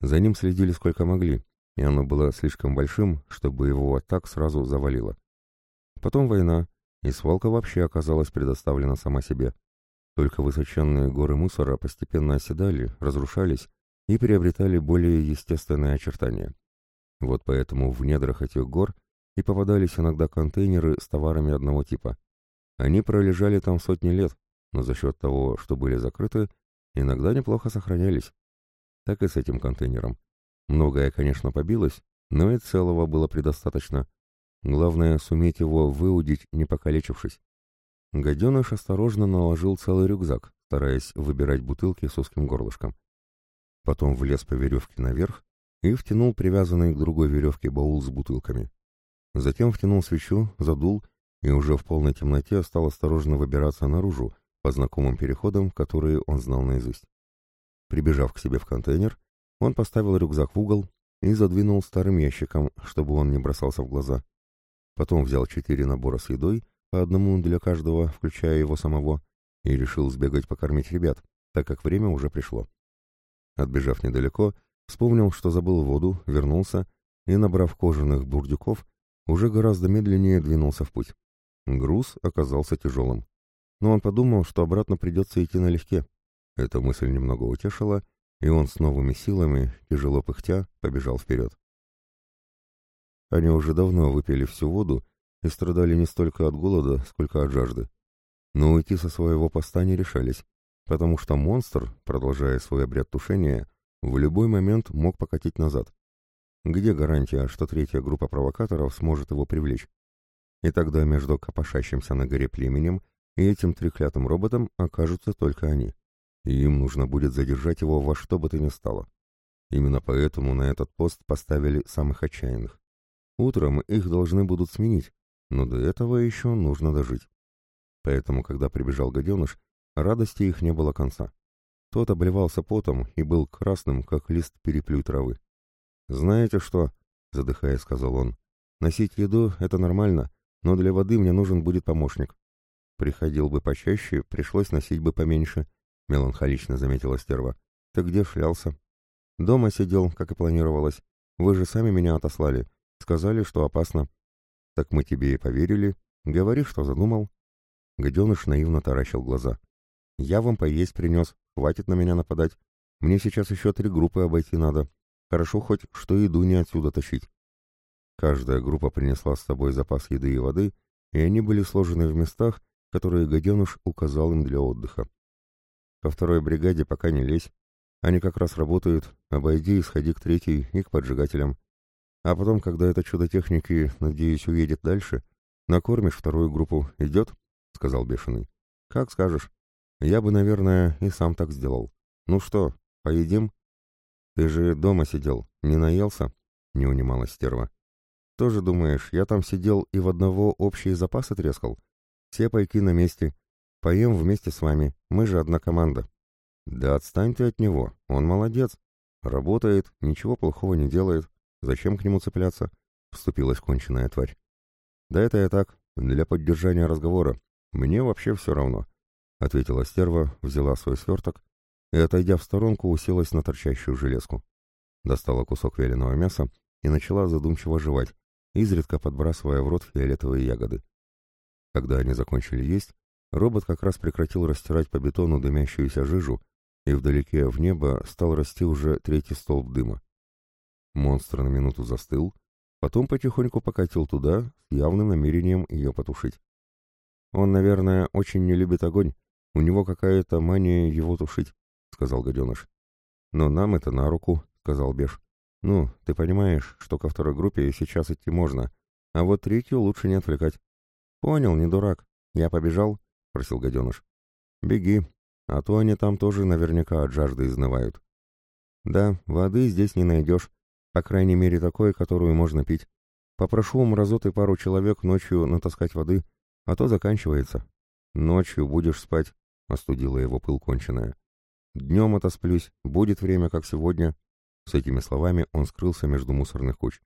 За ним следили сколько могли, и оно было слишком большим, чтобы его так сразу завалило. Потом война, и свалка вообще оказалась предоставлена сама себе. Только высоченные горы мусора постепенно оседали, разрушались, и приобретали более естественные очертания. Вот поэтому в недрах этих гор и попадались иногда контейнеры с товарами одного типа. Они пролежали там сотни лет, но за счет того, что были закрыты, иногда неплохо сохранялись. Так и с этим контейнером. Многое, конечно, побилось, но и целого было предостаточно. Главное, суметь его выудить, не покалечившись. Гаденыш осторожно наложил целый рюкзак, стараясь выбирать бутылки с узким горлышком потом влез по веревке наверх и втянул привязанный к другой веревке баул с бутылками. Затем втянул свечу, задул и уже в полной темноте стал осторожно выбираться наружу по знакомым переходам, которые он знал наизусть. Прибежав к себе в контейнер, он поставил рюкзак в угол и задвинул старым ящиком, чтобы он не бросался в глаза. Потом взял четыре набора с едой, по одному для каждого, включая его самого, и решил сбегать покормить ребят, так как время уже пришло. Отбежав недалеко, вспомнил, что забыл воду, вернулся и, набрав кожаных бурдюков, уже гораздо медленнее двинулся в путь. Груз оказался тяжелым. Но он подумал, что обратно придется идти налегке. Эта мысль немного утешила, и он с новыми силами, тяжело пыхтя, побежал вперед. Они уже давно выпили всю воду и страдали не столько от голода, сколько от жажды. Но уйти со своего поста не решались, потому что монстр, продолжая свой обряд тушения, в любой момент мог покатить назад. Где гарантия, что третья группа провокаторов сможет его привлечь? И тогда между копошащимся на горе племенем и этим треклятым роботом окажутся только они. И им нужно будет задержать его во что бы то ни стало. Именно поэтому на этот пост поставили самых отчаянных. Утром их должны будут сменить, но до этого еще нужно дожить. Поэтому, когда прибежал гаденыш, Радости их не было конца. Тот обливался потом и был красным, как лист переплюй травы. «Знаете что?» — задыхаясь, сказал он. «Носить еду — это нормально, но для воды мне нужен будет помощник». «Приходил бы почаще, пришлось носить бы поменьше», — меланхолично заметила стерва. «Ты где шлялся?» «Дома сидел, как и планировалось. Вы же сами меня отослали. Сказали, что опасно». «Так мы тебе и поверили. Говори, что задумал». Гаденыш наивно таращил глаза. Я вам поесть принес, хватит на меня нападать. Мне сейчас еще три группы обойти надо. Хорошо хоть, что еду не отсюда тащить. Каждая группа принесла с собой запас еды и воды, и они были сложены в местах, которые гаденыш указал им для отдыха. По второй бригаде пока не лезь. Они как раз работают, обойди и сходи к третьей и к поджигателям. А потом, когда это чудо техники, надеюсь, уедет дальше, накормишь вторую группу. Идет? — сказал Бешеный. — Как скажешь. Я бы, наверное, и сам так сделал. Ну что, поедим? Ты же дома сидел, не наелся? Не унималась стерва. Тоже думаешь, я там сидел и в одного общие запасы трескал? Все пайки на месте. Поем вместе с вами, мы же одна команда. Да отстань ты от него, он молодец. Работает, ничего плохого не делает. Зачем к нему цепляться? Вступилась конченная тварь. Да это я так, для поддержания разговора. Мне вообще все равно. Ответила стерва, взяла свой сверток и, отойдя в сторонку, уселась на торчащую железку. Достала кусок вяленого мяса и начала задумчиво жевать, изредка подбрасывая в рот фиолетовые ягоды. Когда они закончили есть, робот как раз прекратил растирать по бетону дымящуюся жижу, и вдалеке в небо стал расти уже третий столб дыма. Монстр на минуту застыл, потом потихоньку покатил туда с явным намерением ее потушить. «Он, наверное, очень не любит огонь, у него какая-то мания его тушить», — сказал гаденыш. «Но нам это на руку», — сказал Беш. «Ну, ты понимаешь, что ко второй группе сейчас идти можно, а вот третью лучше не отвлекать». «Понял, не дурак. Я побежал?» — просил гаденыш. «Беги, а то они там тоже наверняка от жажды изнывают». «Да, воды здесь не найдешь, по крайней мере такой, которую можно пить. Попрошу у мразоты пару человек ночью натаскать воды, а то заканчивается». «Ночью будешь спать», — остудила его пыл конченая. «Днем отосплюсь, будет время, как сегодня». С этими словами он скрылся между мусорных куч.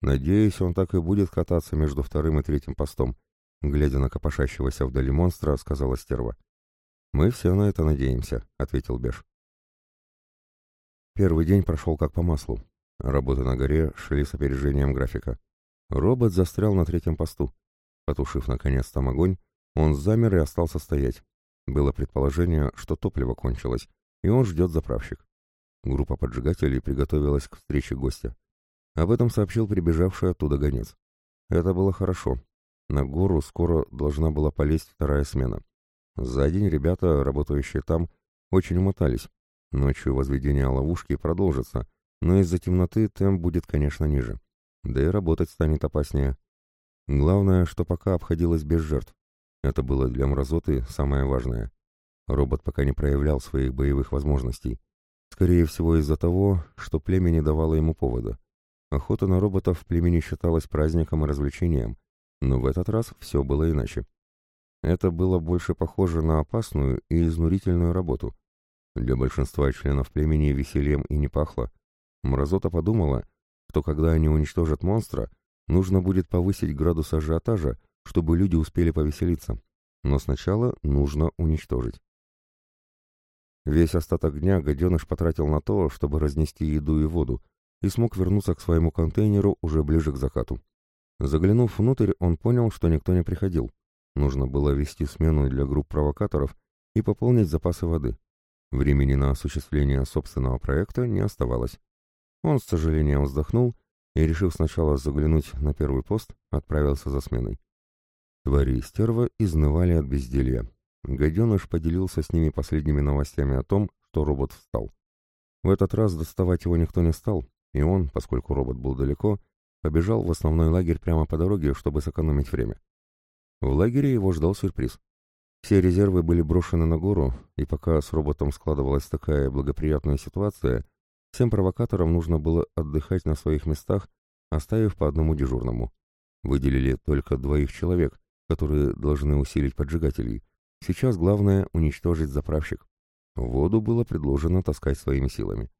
Надеюсь, он так и будет кататься между вторым и третьим постом, глядя на копошащегося вдали монстра, сказала стерва. Мы все на это надеемся, ответил Беш. Первый день прошел как по маслу. Работы на горе шли с опережением графика. Робот застрял на третьем посту. Потушив наконец там огонь, он замер и остался стоять. Было предположение, что топливо кончилось, и он ждет заправщик. Группа поджигателей приготовилась к встрече гостя. Об этом сообщил прибежавший оттуда гонец. Это было хорошо. На гору скоро должна была полезть вторая смена. За день ребята, работающие там, очень умотались. Ночью возведение ловушки продолжится, но из-за темноты темп будет, конечно, ниже. Да и работать станет опаснее. Главное, что пока обходилось без жертв. Это было для мразоты самое важное. Робот пока не проявлял своих боевых возможностей. Скорее всего из-за того, что племя не давало ему повода. Охота на роботов в племени считалась праздником и развлечением, но в этот раз все было иначе. Это было больше похоже на опасную и изнурительную работу. Для большинства членов племени весельем и не пахло. Мразота подумала, что когда они уничтожат монстра, нужно будет повысить градус ажиотажа, чтобы люди успели повеселиться. Но сначала нужно уничтожить. Весь остаток дня гаденыш потратил на то, чтобы разнести еду и воду, и смог вернуться к своему контейнеру уже ближе к закату. Заглянув внутрь, он понял, что никто не приходил. Нужно было вести смену для групп провокаторов и пополнить запасы воды. Времени на осуществление собственного проекта не оставалось. Он с сожалением вздохнул и, решив сначала заглянуть на первый пост, отправился за сменой. Твари и стерва изнывали от безделья. Гаденыш поделился с ними последними новостями о том, что робот встал. В этот раз доставать его никто не стал, и он, поскольку робот был далеко, побежал в основной лагерь прямо по дороге, чтобы сэкономить время. В лагере его ждал сюрприз. Все резервы были брошены на гору, и пока с роботом складывалась такая благоприятная ситуация, всем провокаторам нужно было отдыхать на своих местах, оставив по одному дежурному. Выделили только двоих человек, которые должны усилить поджигателей. Сейчас главное уничтожить заправщик. Воду было предложено таскать своими силами.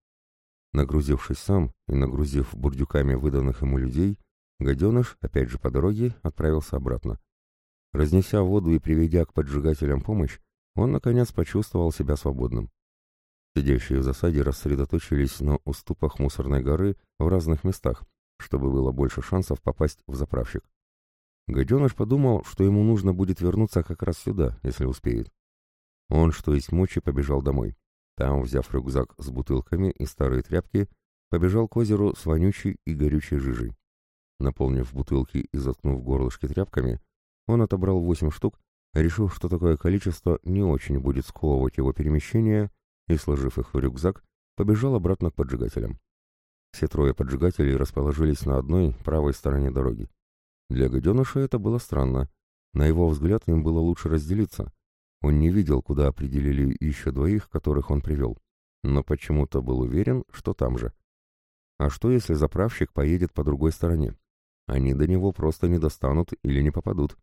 Нагрузившись сам и нагрузив бурдюками выданных ему людей, гаденыш, опять же по дороге, отправился обратно. Разнеся воду и приведя к поджигателям помощь, он, наконец, почувствовал себя свободным. Сидящие в засаде рассредоточились на уступах мусорной горы в разных местах, чтобы было больше шансов попасть в заправщик. Гаденыш подумал, что ему нужно будет вернуться как раз сюда, если успеет. Он, что есть мочи, побежал домой. Там, взяв рюкзак с бутылками и старые тряпки, побежал к озеру с вонючей и горючей жижей. Наполнив бутылки и заткнув горлышки тряпками, он отобрал восемь штук, решив, что такое количество не очень будет сковывать его перемещение, и, сложив их в рюкзак, побежал обратно к поджигателям. Все трое поджигателей расположились на одной, правой стороне дороги. Для гаденыша это было странно. На его взгляд им было лучше разделиться, он не видел, куда определили еще двоих, которых он привел, но почему-то был уверен, что там же. А что, если заправщик поедет по другой стороне? они до него просто не достанут или не попадут.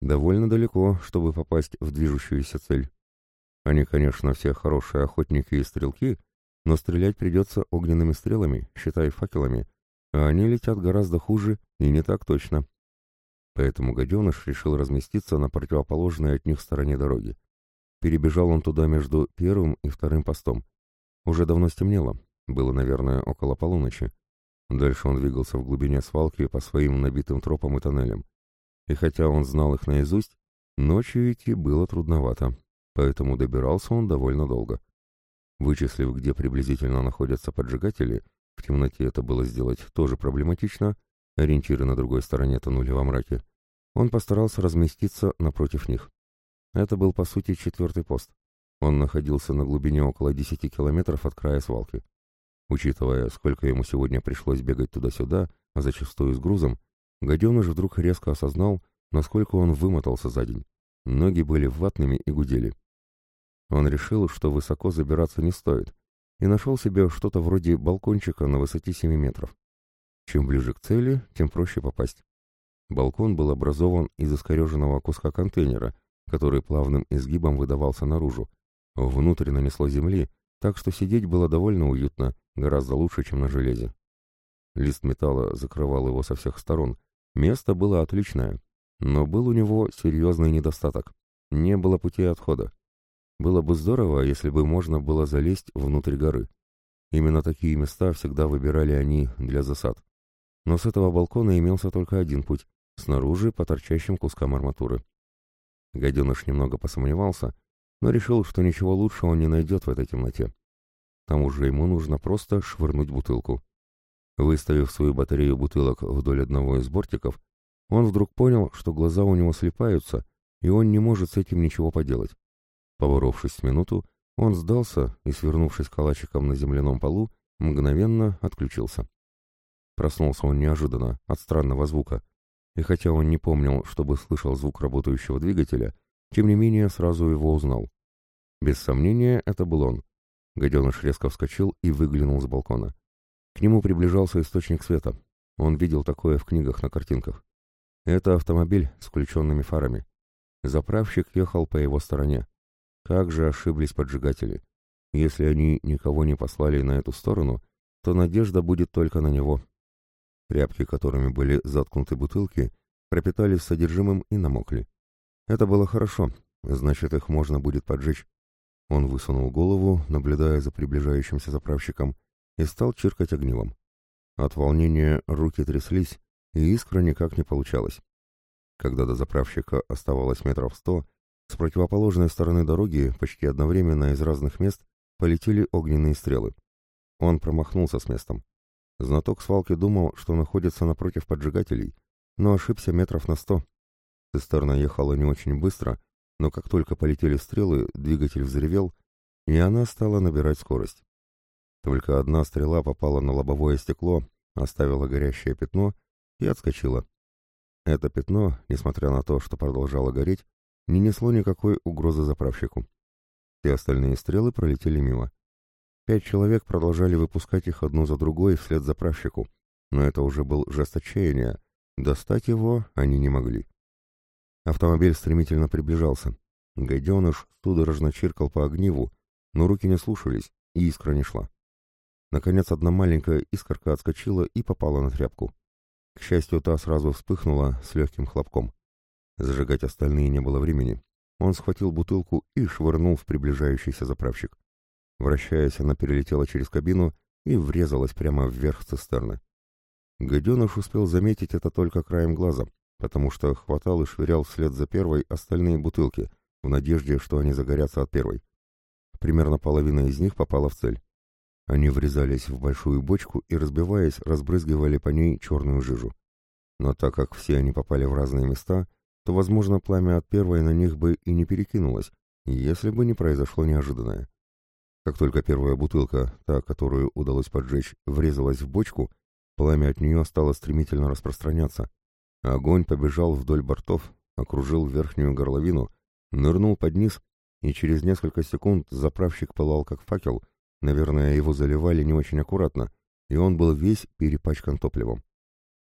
Довольно далеко, чтобы попасть в движущуюся цель. Они, конечно, все хорошие охотники и стрелки, но стрелять придется огненными стрелами, считай факелами, а они летят гораздо хуже и не так точно. Поэтому гаденыш решил разместиться на противоположной от них стороне дороги. Перебежал он туда между первым и вторым постом. Уже давно стемнело, было, наверное, около полуночи. Дальше он двигался в глубине свалки по своим набитым тропам и тоннелям. И хотя он знал их наизусть, ночью идти было трудновато поэтому добирался он довольно долго. Вычислив, где приблизительно находятся поджигатели, в темноте это было сделать тоже проблематично, ориентиры на другой стороне тонули во мраке, он постарался разместиться напротив них. Это был, по сути, четвертый пост. Он находился на глубине около 10 километров от края свалки. Учитывая, сколько ему сегодня пришлось бегать туда-сюда, а зачастую с грузом, гаденыш вдруг резко осознал, насколько он вымотался за день. Ноги были ватными и гудели. Он решил, что высоко забираться не стоит, и нашел себе что-то вроде балкончика на высоте 7 метров. Чем ближе к цели, тем проще попасть. Балкон был образован из искореженного куска контейнера, который плавным изгибом выдавался наружу. Внутрь нанесло земли, так что сидеть было довольно уютно, гораздо лучше, чем на железе. Лист металла закрывал его со всех сторон. Место было отличное, но был у него серьезный недостаток. Не было пути отхода. Было бы здорово, если бы можно было залезть внутрь горы. Именно такие места всегда выбирали они для засад. Но с этого балкона имелся только один путь — снаружи по торчащим кускам арматуры. Гаденыш немного посомневался, но решил, что ничего лучше он не найдет в этой темноте. К тому же ему нужно просто швырнуть бутылку. Выставив свою батарею бутылок вдоль одного из бортиков, он вдруг понял, что глаза у него слепаются, и он не может с этим ничего поделать. Поворовшись с минуту, он сдался и, свернувшись калачиком на земляном полу, мгновенно отключился. Проснулся он неожиданно, от странного звука, и хотя он не помнил, чтобы слышал звук работающего двигателя, тем не менее сразу его узнал. Без сомнения, это был он. Гаденыш резко вскочил и выглянул с балкона. К нему приближался источник света. Он видел такое в книгах на картинках. Это автомобиль с включенными фарами. Заправщик ехал по его стороне. Как же ошиблись поджигатели. Если они никого не послали на эту сторону, то надежда будет только на него. Тряпки, которыми были заткнуты бутылки, пропитались содержимым и намокли. Это было хорошо, значит, их можно будет поджечь. Он высунул голову, наблюдая за приближающимся заправщиком, и стал чиркать огнивом. От волнения руки тряслись, и искра никак не получалась. Когда до заправщика оставалось метров сто, с противоположной стороны дороги почти одновременно из разных мест полетели огненные стрелы. Он промахнулся с местом. Знаток свалки думал, что находится напротив поджигателей, но ошибся метров на сто. Цистерна ехала не очень быстро, но как только полетели стрелы, двигатель взревел, и она стала набирать скорость. Только одна стрела попала на лобовое стекло, оставила горящее пятно и отскочила. Это пятно, несмотря на то, что продолжало гореть, не несло никакой угрозы заправщику. Все остальные стрелы пролетели мимо. Пять человек продолжали выпускать их одну за другой вслед заправщику, но это уже был жест отчаяния. Достать его они не могли. Автомобиль стремительно приближался. Гаденыш судорожно чиркал по огниву, но руки не слушались, и искра не шла. Наконец, одна маленькая искорка отскочила и попала на тряпку. К счастью, та сразу вспыхнула с легким хлопком. Зажигать остальные не было времени. Он схватил бутылку и швырнул в приближающийся заправщик. Вращаясь, она перелетела через кабину и врезалась прямо вверх цистерны. Гаденыш успел заметить это только краем глаза, потому что хватал и швырял вслед за первой остальные бутылки, в надежде, что они загорятся от первой. Примерно половина из них попала в цель. Они врезались в большую бочку и, разбиваясь, разбрызгивали по ней черную жижу. Но так как все они попали в разные места, то, возможно, пламя от первой на них бы и не перекинулось, если бы не произошло неожиданное. Как только первая бутылка, та, которую удалось поджечь, врезалась в бочку, пламя от нее стало стремительно распространяться. Огонь побежал вдоль бортов, окружил верхнюю горловину, нырнул под низ, и через несколько секунд заправщик пылал как факел, наверное, его заливали не очень аккуратно, и он был весь перепачкан топливом.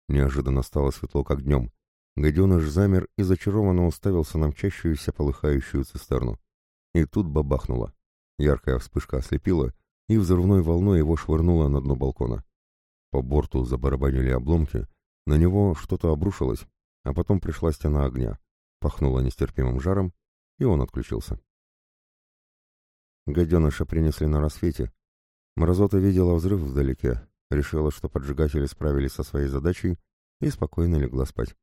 Неожиданно стало светло, как днем. Гаденыш замер и зачарованно уставился на мчащуюся полыхающую цистерну. И тут бабахнуло. Яркая вспышка ослепила, и взрывной волной его швырнуло на дно балкона. По борту забарабанили обломки, на него что-то обрушилось, а потом пришла стена огня, пахнуло нестерпимым жаром, и он отключился. Гаденыша принесли на рассвете. Мразота видела взрыв вдалеке, решила, что поджигатели справились со своей задачей и спокойно легла спать.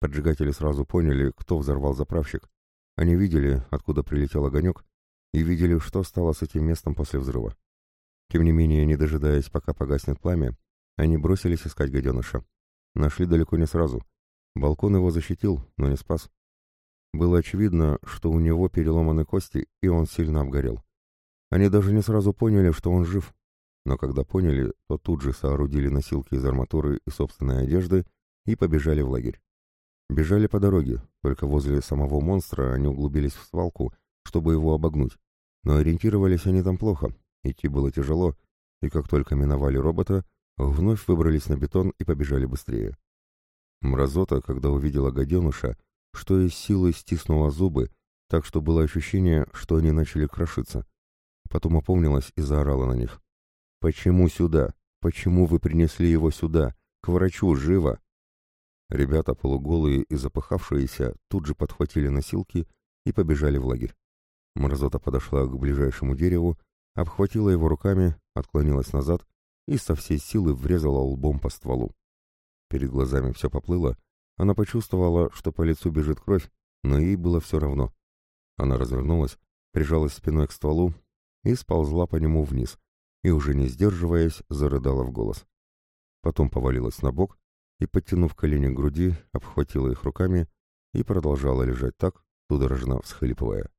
Поджигатели сразу поняли, кто взорвал заправщик. Они видели, откуда прилетел огонек, и видели, что стало с этим местом после взрыва. Тем не менее, не дожидаясь, пока погаснет пламя, они бросились искать гаденыша. Нашли далеко не сразу. Балкон его защитил, но не спас. Было очевидно, что у него переломаны кости, и он сильно обгорел. Они даже не сразу поняли, что он жив, но когда поняли, то тут же соорудили носилки из арматуры и собственной одежды и побежали в лагерь. Бежали по дороге, только возле самого монстра они углубились в свалку, чтобы его обогнуть. Но ориентировались они там плохо, идти было тяжело, и как только миновали робота, вновь выбрались на бетон и побежали быстрее. Мразота, когда увидела гаденыша, что из силы стиснула зубы, так что было ощущение, что они начали крошиться. Потом опомнилась и заорала на них. «Почему сюда? Почему вы принесли его сюда? К врачу, живо!» Ребята, полуголые и запыхавшиеся, тут же подхватили носилки и побежали в лагерь. Мразота подошла к ближайшему дереву, обхватила его руками, отклонилась назад и со всей силы врезала лбом по стволу. Перед глазами все поплыло, она почувствовала, что по лицу бежит кровь, но ей было все равно. Она развернулась, прижалась спиной к стволу и сползла по нему вниз, и, уже не сдерживаясь, зарыдала в голос. Потом повалилась на бок и, подтянув колени к груди, обхватила их руками и продолжала лежать так, судорожно всхлипывая.